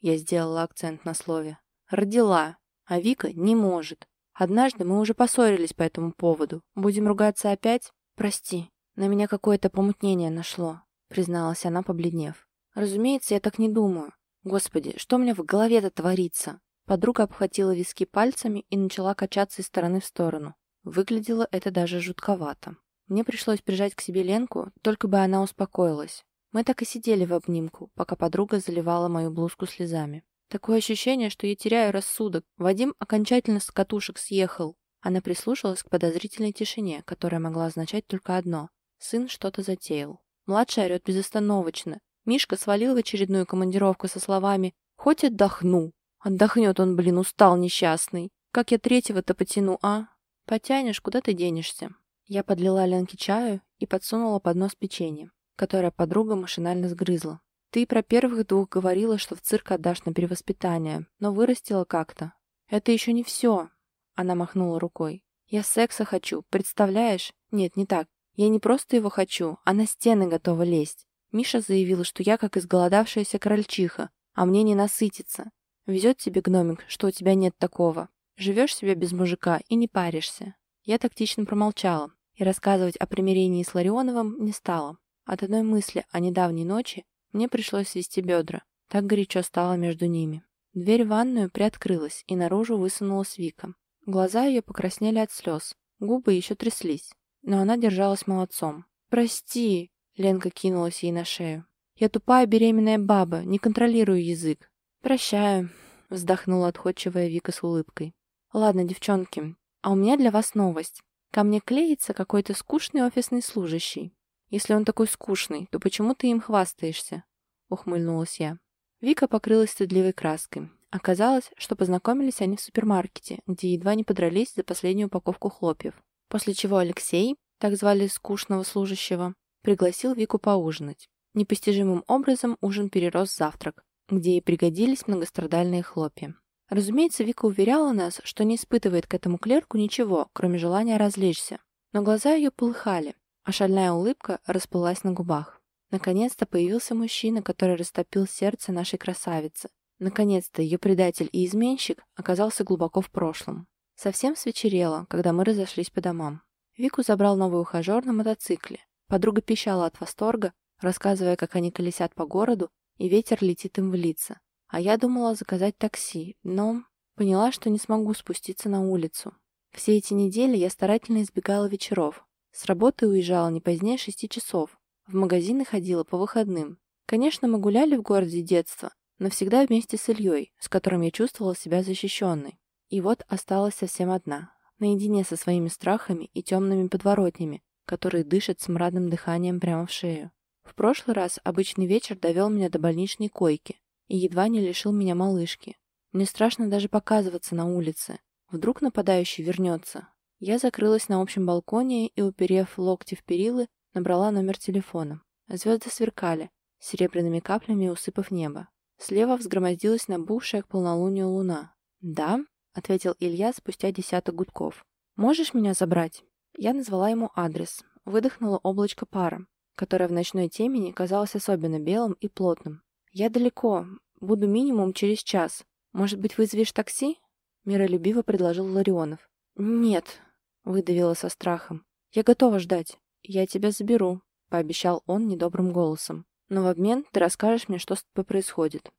[SPEAKER 1] я сделала акцент на слове, родила, а Вика не может. Однажды мы уже поссорились по этому поводу. Будем ругаться опять? Прости, на меня какое-то помутнение нашло, призналась она, побледнев. Разумеется, я так не думаю. Господи, что у меня в голове-то творится? Подруга обхватила виски пальцами и начала качаться из стороны в сторону. Выглядело это даже жутковато. Мне пришлось прижать к себе Ленку, только бы она успокоилась. Мы так и сидели в обнимку, пока подруга заливала мою блузку слезами. Такое ощущение, что я теряю рассудок. Вадим окончательно с катушек съехал. Она прислушалась к подозрительной тишине, которая могла означать только одно. Сын что-то затеял. Младший орет безостановочно. Мишка свалил в очередную командировку со словами «Хоть отдохну». Отдохнет он, блин, устал несчастный. Как я третьего-то потяну, а? Потянешь, куда ты денешься? Я подлила Ленке чаю и подсунула под нос печенье, которое подруга машинально сгрызла. «Ты про первых двух говорила, что в цирк отдашь на перевоспитание, но вырастила как-то». «Это еще не все», — она махнула рукой. «Я секса хочу, представляешь? Нет, не так. Я не просто его хочу, а на стены готова лезть. Миша заявила, что я как изголодавшаяся крольчиха, а мне не насытиться. Везет тебе, гномик, что у тебя нет такого. Живешь себе без мужика и не паришься». Я тактично промолчала, и рассказывать о примирении с Ларионовым не стала. От одной мысли о недавней ночи мне пришлось свести бедра. Так горячо стало между ними. Дверь в ванную приоткрылась, и наружу высунулась Вика. Глаза ее покраснели от слез, губы еще тряслись, но она держалась молодцом. «Прости!» — Ленка кинулась ей на шею. «Я тупая беременная баба, не контролирую язык». «Прощаю», — вздохнула отходчивая Вика с улыбкой. «Ладно, девчонки, а у меня для вас новость. Ко мне клеится какой-то скучный офисный служащий. Если он такой скучный, то почему ты им хвастаешься?» Ухмыльнулась я. Вика покрылась стыдливой краской. Оказалось, что познакомились они в супермаркете, где едва не подрались за последнюю упаковку хлопьев. После чего Алексей, так звали скучного служащего, пригласил Вику поужинать. Непостижимым образом ужин перерос в завтрак, где ей пригодились многострадальные хлопья. Разумеется, Вика уверяла нас, что не испытывает к этому клерку ничего, кроме желания развлечься. Но глаза ее полыхали, а шальная улыбка расплылась на губах. Наконец-то появился мужчина, который растопил сердце нашей красавицы. Наконец-то ее предатель и изменщик оказался глубоко в прошлом. Совсем свечерело, когда мы разошлись по домам. Вику забрал новый ухажер на мотоцикле. Подруга пищала от восторга, рассказывая, как они колесят по городу, и ветер летит им в лица. А я думала заказать такси, но поняла, что не смогу спуститься на улицу. Все эти недели я старательно избегала вечеров. С работы уезжала не позднее шести часов. В магазины ходила по выходным. Конечно, мы гуляли в городе детства, но всегда вместе с Ильей, с которым я чувствовала себя защищенной. И вот осталась совсем одна, наедине со своими страхами и темными подворотнями, которые дышат смрадным дыханием прямо в шею. В прошлый раз обычный вечер довел меня до больничной койки, и едва не лишил меня малышки. Мне страшно даже показываться на улице. Вдруг нападающий вернется. Я закрылась на общем балконе и, уперев локти в перилы, набрала номер телефона. Звезды сверкали, серебряными каплями усыпав небо. Слева взгромоздилась набухшая к полнолунию луна. «Да», — ответил Илья спустя десяток гудков. «Можешь меня забрать?» Я назвала ему адрес. Выдохнула облачко пара, которое в ночной темени казалось особенно белым и плотным. «Я далеко. Буду минимум через час. Может быть, вызовешь такси?» Миролюбиво предложил Ларионов. «Нет», — выдавила со страхом. «Я готова ждать. Я тебя заберу», — пообещал он недобрым голосом. «Но в обмен ты расскажешь мне, что с тобой происходит».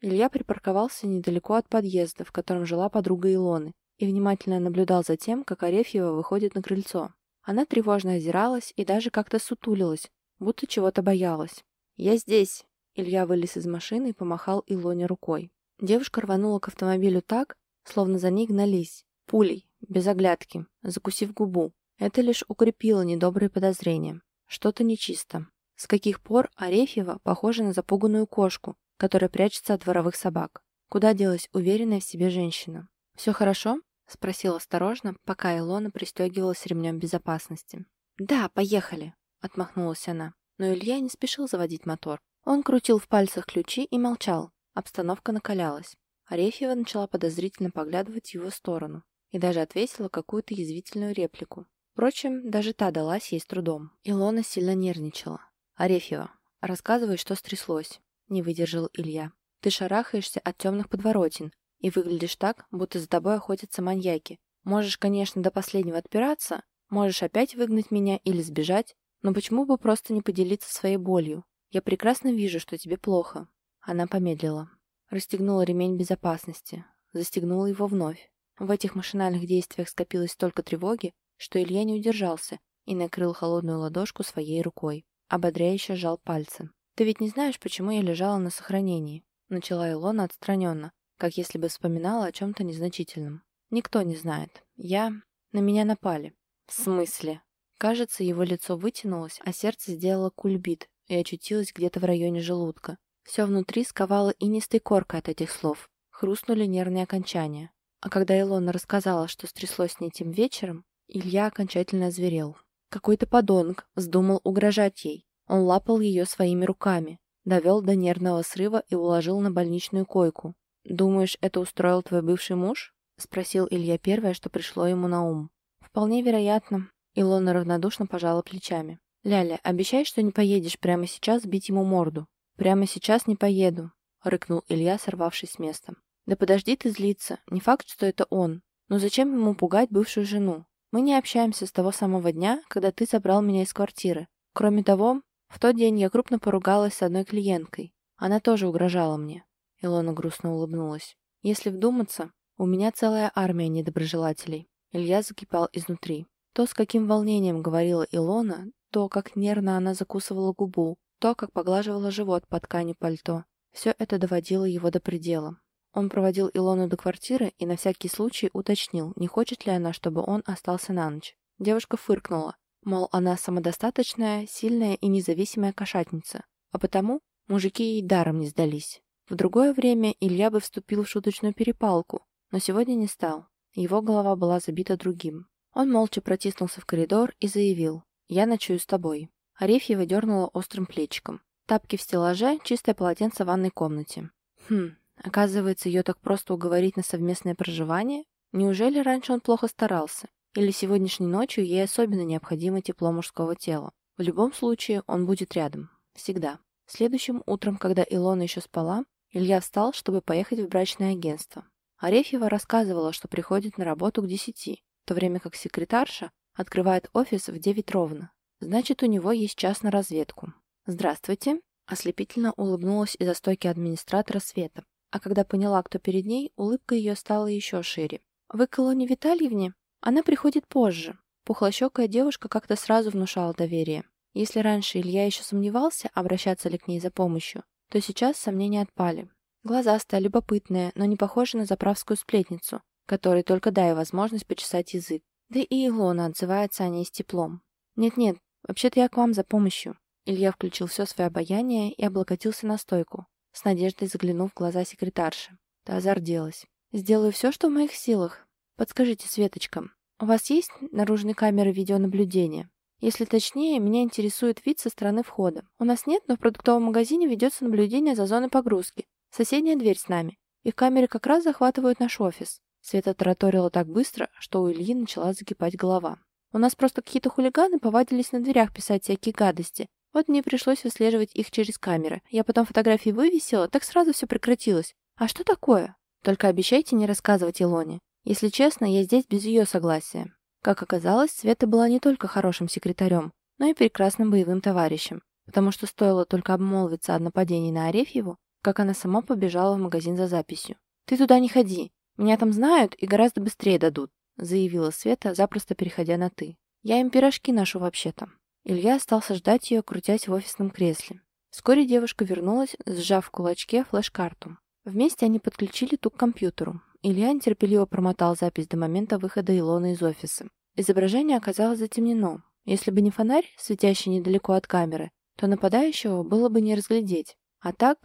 [SPEAKER 1] Илья припарковался недалеко от подъезда, в котором жила подруга Илоны, и внимательно наблюдал за тем, как Арефьева выходит на крыльцо. Она тревожно озиралась и даже как-то сутулилась, будто чего-то боялась. «Я здесь!» Илья вылез из машины и помахал Илоне рукой. Девушка рванула к автомобилю так, словно за ней гнались. Пулей, без оглядки, закусив губу. Это лишь укрепило недобрые подозрения. Что-то нечисто. С каких пор Арефьева похожа на запуганную кошку, которая прячется от дворовых собак? Куда делась уверенная в себе женщина? «Все хорошо?» — спросил осторожно, пока Илона пристегивалась ремнем безопасности. «Да, поехали!» — отмахнулась она. Но Илья не спешил заводить мотор. Он крутил в пальцах ключи и молчал. Обстановка накалялась. Арефьева начала подозрительно поглядывать в его сторону и даже ответила какую-то язвительную реплику. Впрочем, даже та далась ей с трудом. Илона сильно нервничала. «Арефьева, рассказывай, что стряслось», — не выдержал Илья. «Ты шарахаешься от темных подворотен и выглядишь так, будто за тобой охотятся маньяки. Можешь, конечно, до последнего отпираться, можешь опять выгнать меня или сбежать, но почему бы просто не поделиться своей болью? Я прекрасно вижу, что тебе плохо». Она помедлила. Расстегнула ремень безопасности, застегнула его вновь. В этих машинальных действиях скопилось столько тревоги, что Илья не удержался и накрыл холодную ладошку своей рукой. Ободряюще сжал пальцы. «Ты ведь не знаешь, почему я лежала на сохранении?» Начала Илона отстраненно, как если бы вспоминала о чем-то незначительном. «Никто не знает. Я... На меня напали». «В смысле?» Кажется, его лицо вытянулось, а сердце сделало кульбит и очутилось где-то в районе желудка. Все внутри сковало инистой коркой от этих слов. Хрустнули нервные окончания. А когда Илона рассказала, что стряслось с ней тем вечером, Илья окончательно озверел. Какой-то подонок вздумал угрожать ей. Он лапал ее своими руками, довел до нервного срыва и уложил на больничную койку. «Думаешь, это устроил твой бывший муж?» — спросил Илья первое, что пришло ему на ум. «Вполне вероятно». Илона равнодушно пожала плечами. «Ляля, обещай, что не поедешь прямо сейчас бить ему морду. «Прямо сейчас не поеду», — рыкнул Илья, сорвавшись с места. «Да подожди ты злиться. Не факт, что это он. Но зачем ему пугать бывшую жену? Мы не общаемся с того самого дня, когда ты забрал меня из квартиры. Кроме того, в тот день я крупно поругалась с одной клиенткой. Она тоже угрожала мне». Илона грустно улыбнулась. «Если вдуматься, у меня целая армия недоброжелателей». Илья закипал изнутри. То, с каким волнением говорила Илона, то, как нервно она закусывала губу, то, как поглаживала живот по ткани пальто, все это доводило его до предела. Он проводил Илону до квартиры и на всякий случай уточнил, не хочет ли она, чтобы он остался на ночь. Девушка фыркнула, мол, она самодостаточная, сильная и независимая кошатница, а потому мужики ей даром не сдались. В другое время Илья бы вступил в шуточную перепалку, но сегодня не стал. Его голова была забита другим. Он молча протиснулся в коридор и заявил «Я ночую с тобой». Арефьева дернула острым плечиком. Тапки в стеллаже, чистое полотенце в ванной комнате. Хм, оказывается, ее так просто уговорить на совместное проживание? Неужели раньше он плохо старался? Или сегодняшней ночью ей особенно необходимо тепло мужского тела? В любом случае, он будет рядом. Всегда. Следующим утром, когда Илона еще спала, Илья встал, чтобы поехать в брачное агентство. Арефьева рассказывала, что приходит на работу к десяти, в то время как секретарша открывает офис в девять ровно. Значит, у него есть час на разведку. «Здравствуйте!» Ослепительно улыбнулась из-за стойки администратора Света. А когда поняла, кто перед ней, улыбка ее стала еще шире. «Вы к Илоне Витальевне? Она приходит позже». Пухлощекая девушка как-то сразу внушала доверие. Если раньше Илья еще сомневался, обращаться ли к ней за помощью, то сейчас сомнения отпали. Глаза стали любопытные, но не похожи на заправскую сплетницу, которой только дай возможность почесать язык. Да и Илона отзывается о ней с теплом. «Нет-нет, «Вообще-то я к вам за помощью». Илья включил все свое обаяние и облокотился на стойку, с надеждой заглянув в глаза секретарши. Та зарделась. «Сделаю все, что в моих силах. Подскажите, Светочка, у вас есть наружные камеры видеонаблюдения? Если точнее, меня интересует вид со стороны входа. У нас нет, но в продуктовом магазине ведется наблюдение за зоной погрузки. Соседняя дверь с нами. Их камеры как раз захватывают наш офис». Света тараторила так быстро, что у Ильи начала закипать голова. У нас просто какие-то хулиганы повадились на дверях писать всякие гадости. Вот мне пришлось выслеживать их через камеры. Я потом фотографии вывесила, так сразу все прекратилось. А что такое? Только обещайте не рассказывать Илоне. Если честно, я здесь без ее согласия». Как оказалось, Света была не только хорошим секретарем, но и прекрасным боевым товарищем, потому что стоило только обмолвиться о нападении на Арефьеву, как она сама побежала в магазин за записью. «Ты туда не ходи. Меня там знают и гораздо быстрее дадут», заявила Света, запросто переходя на «ты». «Я им пирожки ношу вообще-то». Илья остался ждать ее, крутясь в офисном кресле. Вскоре девушка вернулась, сжав в кулачке флеш-карту. Вместе они подключили ту к компьютеру. Илья нетерпеливо промотал запись до момента выхода Илоны из офиса. Изображение оказалось затемнено. Если бы не фонарь, светящий недалеко от камеры, то нападающего было бы не разглядеть. А так,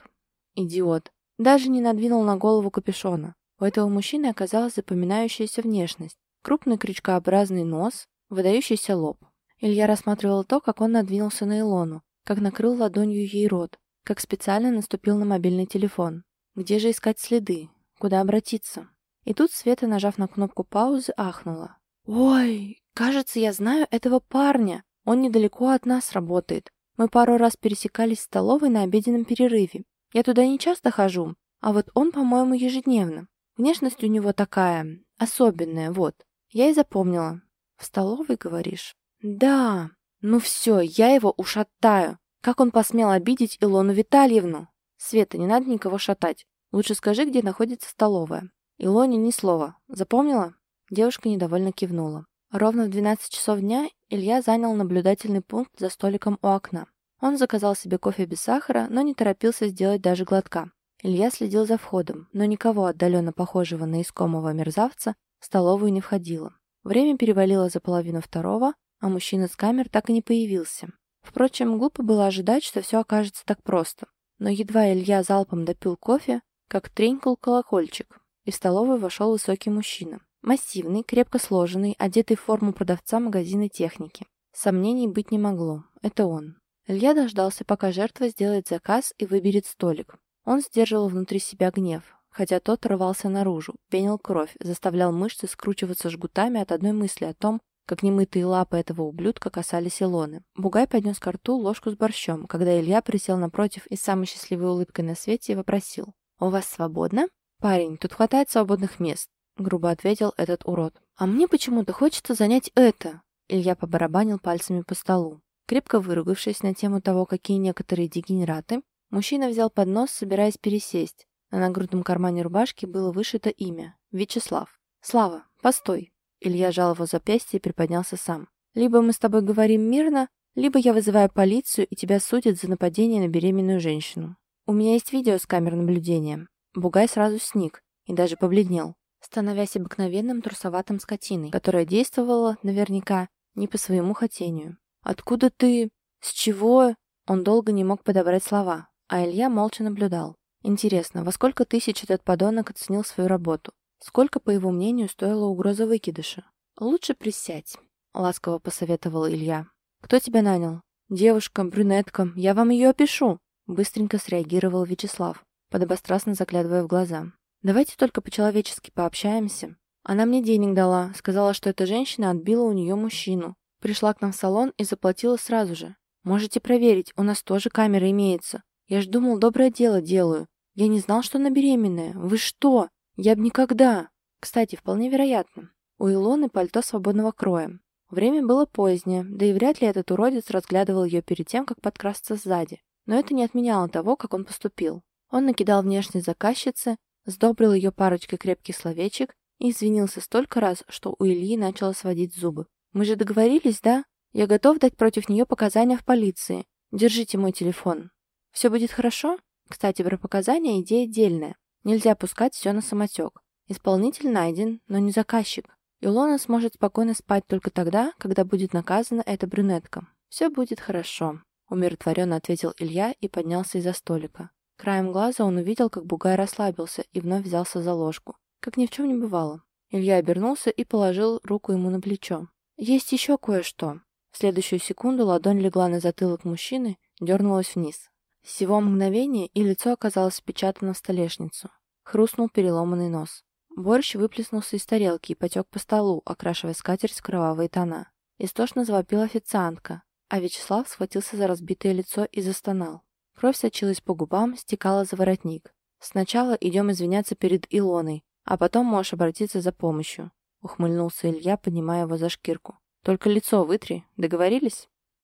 [SPEAKER 1] идиот, даже не надвинул на голову капюшона. У этого мужчины оказалась запоминающаяся внешность. Крупный крючкообразный нос, выдающийся лоб. Илья рассматривал то, как он надвинулся на Илону, как накрыл ладонью ей рот, как специально наступил на мобильный телефон. Где же искать следы? Куда обратиться? И тут Света, нажав на кнопку паузы, ахнула. «Ой, кажется, я знаю этого парня. Он недалеко от нас работает. Мы пару раз пересекались в столовой на обеденном перерыве. Я туда не часто хожу, а вот он, по-моему, ежедневно. Внешность у него такая, особенная, вот. Я и запомнила. В столовой, говоришь? Да. Ну все, я его ушатаю. Как он посмел обидеть Илону Витальевну? Света, не надо никого шатать. Лучше скажи, где находится столовая. Илоне ни слова. Запомнила? Девушка недовольно кивнула. Ровно в 12 часов дня Илья занял наблюдательный пункт за столиком у окна. Он заказал себе кофе без сахара, но не торопился сделать даже глотка. Илья следил за входом, но никого отдаленно похожего на искомого мерзавца в столовую не входило. Время перевалило за половину второго, а мужчина с камер так и не появился. Впрочем, глупо было ожидать, что все окажется так просто. Но едва Илья залпом допил кофе, как тренькал колокольчик, и в столовую вошел высокий мужчина. Массивный, крепко сложенный, одетый в форму продавца магазина техники. Сомнений быть не могло. Это он. Илья дождался, пока жертва сделает заказ и выберет столик. Он сдерживал внутри себя гнев, хотя тот рвался наружу, пенил кровь, заставлял мышцы скручиваться жгутами от одной мысли о том, как немытые лапы этого ублюдка касались Илоны. Бугай поднес к рту ложку с борщом, когда Илья присел напротив и с самой счастливой улыбкой на свете вопросил. «У вас свободно?» «Парень, тут хватает свободных мест», — грубо ответил этот урод. «А мне почему-то хочется занять это». Илья побарабанил пальцами по столу. Крепко выругавшись на тему того, какие некоторые дегенераты, Мужчина взял поднос, собираясь пересесть. На нагрудном кармане рубашки было вышито имя — Вячеслав. «Слава, постой!» Илья жал его запястье и приподнялся сам. «Либо мы с тобой говорим мирно, либо я вызываю полицию, и тебя судят за нападение на беременную женщину. У меня есть видео с камер наблюдения». Бугай сразу сник и даже побледнел, становясь обыкновенным трусоватым скотиной, которая действовала, наверняка, не по своему хотению. «Откуда ты? С чего?» Он долго не мог подобрать слова, а Илья молча наблюдал. Интересно, во сколько тысяч этот подонок оценил свою работу? Сколько, по его мнению, стоила угроза выкидыша? «Лучше присядь», — ласково посоветовал Илья. «Кто тебя нанял?» «Девушка, брюнетка, я вам ее опишу», — быстренько среагировал Вячеслав, подобострастно заглядывая в глаза. «Давайте только по-человечески пообщаемся. Она мне денег дала, сказала, что эта женщина отбила у нее мужчину. Пришла к нам в салон и заплатила сразу же. Можете проверить, у нас тоже камера имеется. Я ж думал, доброе дело делаю. Я не знал, что она беременная. Вы что? Я б никогда. Кстати, вполне вероятно. У Илоны пальто свободного кроя. Время было позднее, да и вряд ли этот уродец разглядывал ее перед тем, как подкрасться сзади. Но это не отменяло того, как он поступил. Он накидал внешность заказчицы, сдобрил ее парочкой крепких словечек и извинился столько раз, что у Ильи начало сводить зубы. «Мы же договорились, да? Я готов дать против нее показания в полиции. Держите мой телефон». Все будет хорошо? Кстати, про показания идея дельная. Нельзя пускать все на самотек. Исполнитель найден, но не заказчик. Илона сможет спокойно спать только тогда, когда будет наказана эта брюнетка. «Все будет хорошо», — умиротворенно ответил Илья и поднялся из-за столика. Краем глаза он увидел, как Бугай расслабился и вновь взялся за ложку. Как ни в чем не бывало. Илья обернулся и положил руку ему на плечо. «Есть еще кое-что». В следующую секунду ладонь легла на затылок мужчины, дернулась вниз. Всего мгновение, и лицо оказалось впечатано в столешницу. Хрустнул переломанный нос. Борщ выплеснулся из тарелки и потек по столу, окрашивая скатерть в кровавые тона. Истошно завопила официантка, а Вячеслав схватился за разбитое лицо и застонал. Кровь сочилась по губам, стекала за воротник. Сначала идем извиняться перед Илоной, а потом можешь обратиться за помощью», — ухмыльнулся Илья, поднимая его за шкирку. «Только лицо вытри. Договорились?»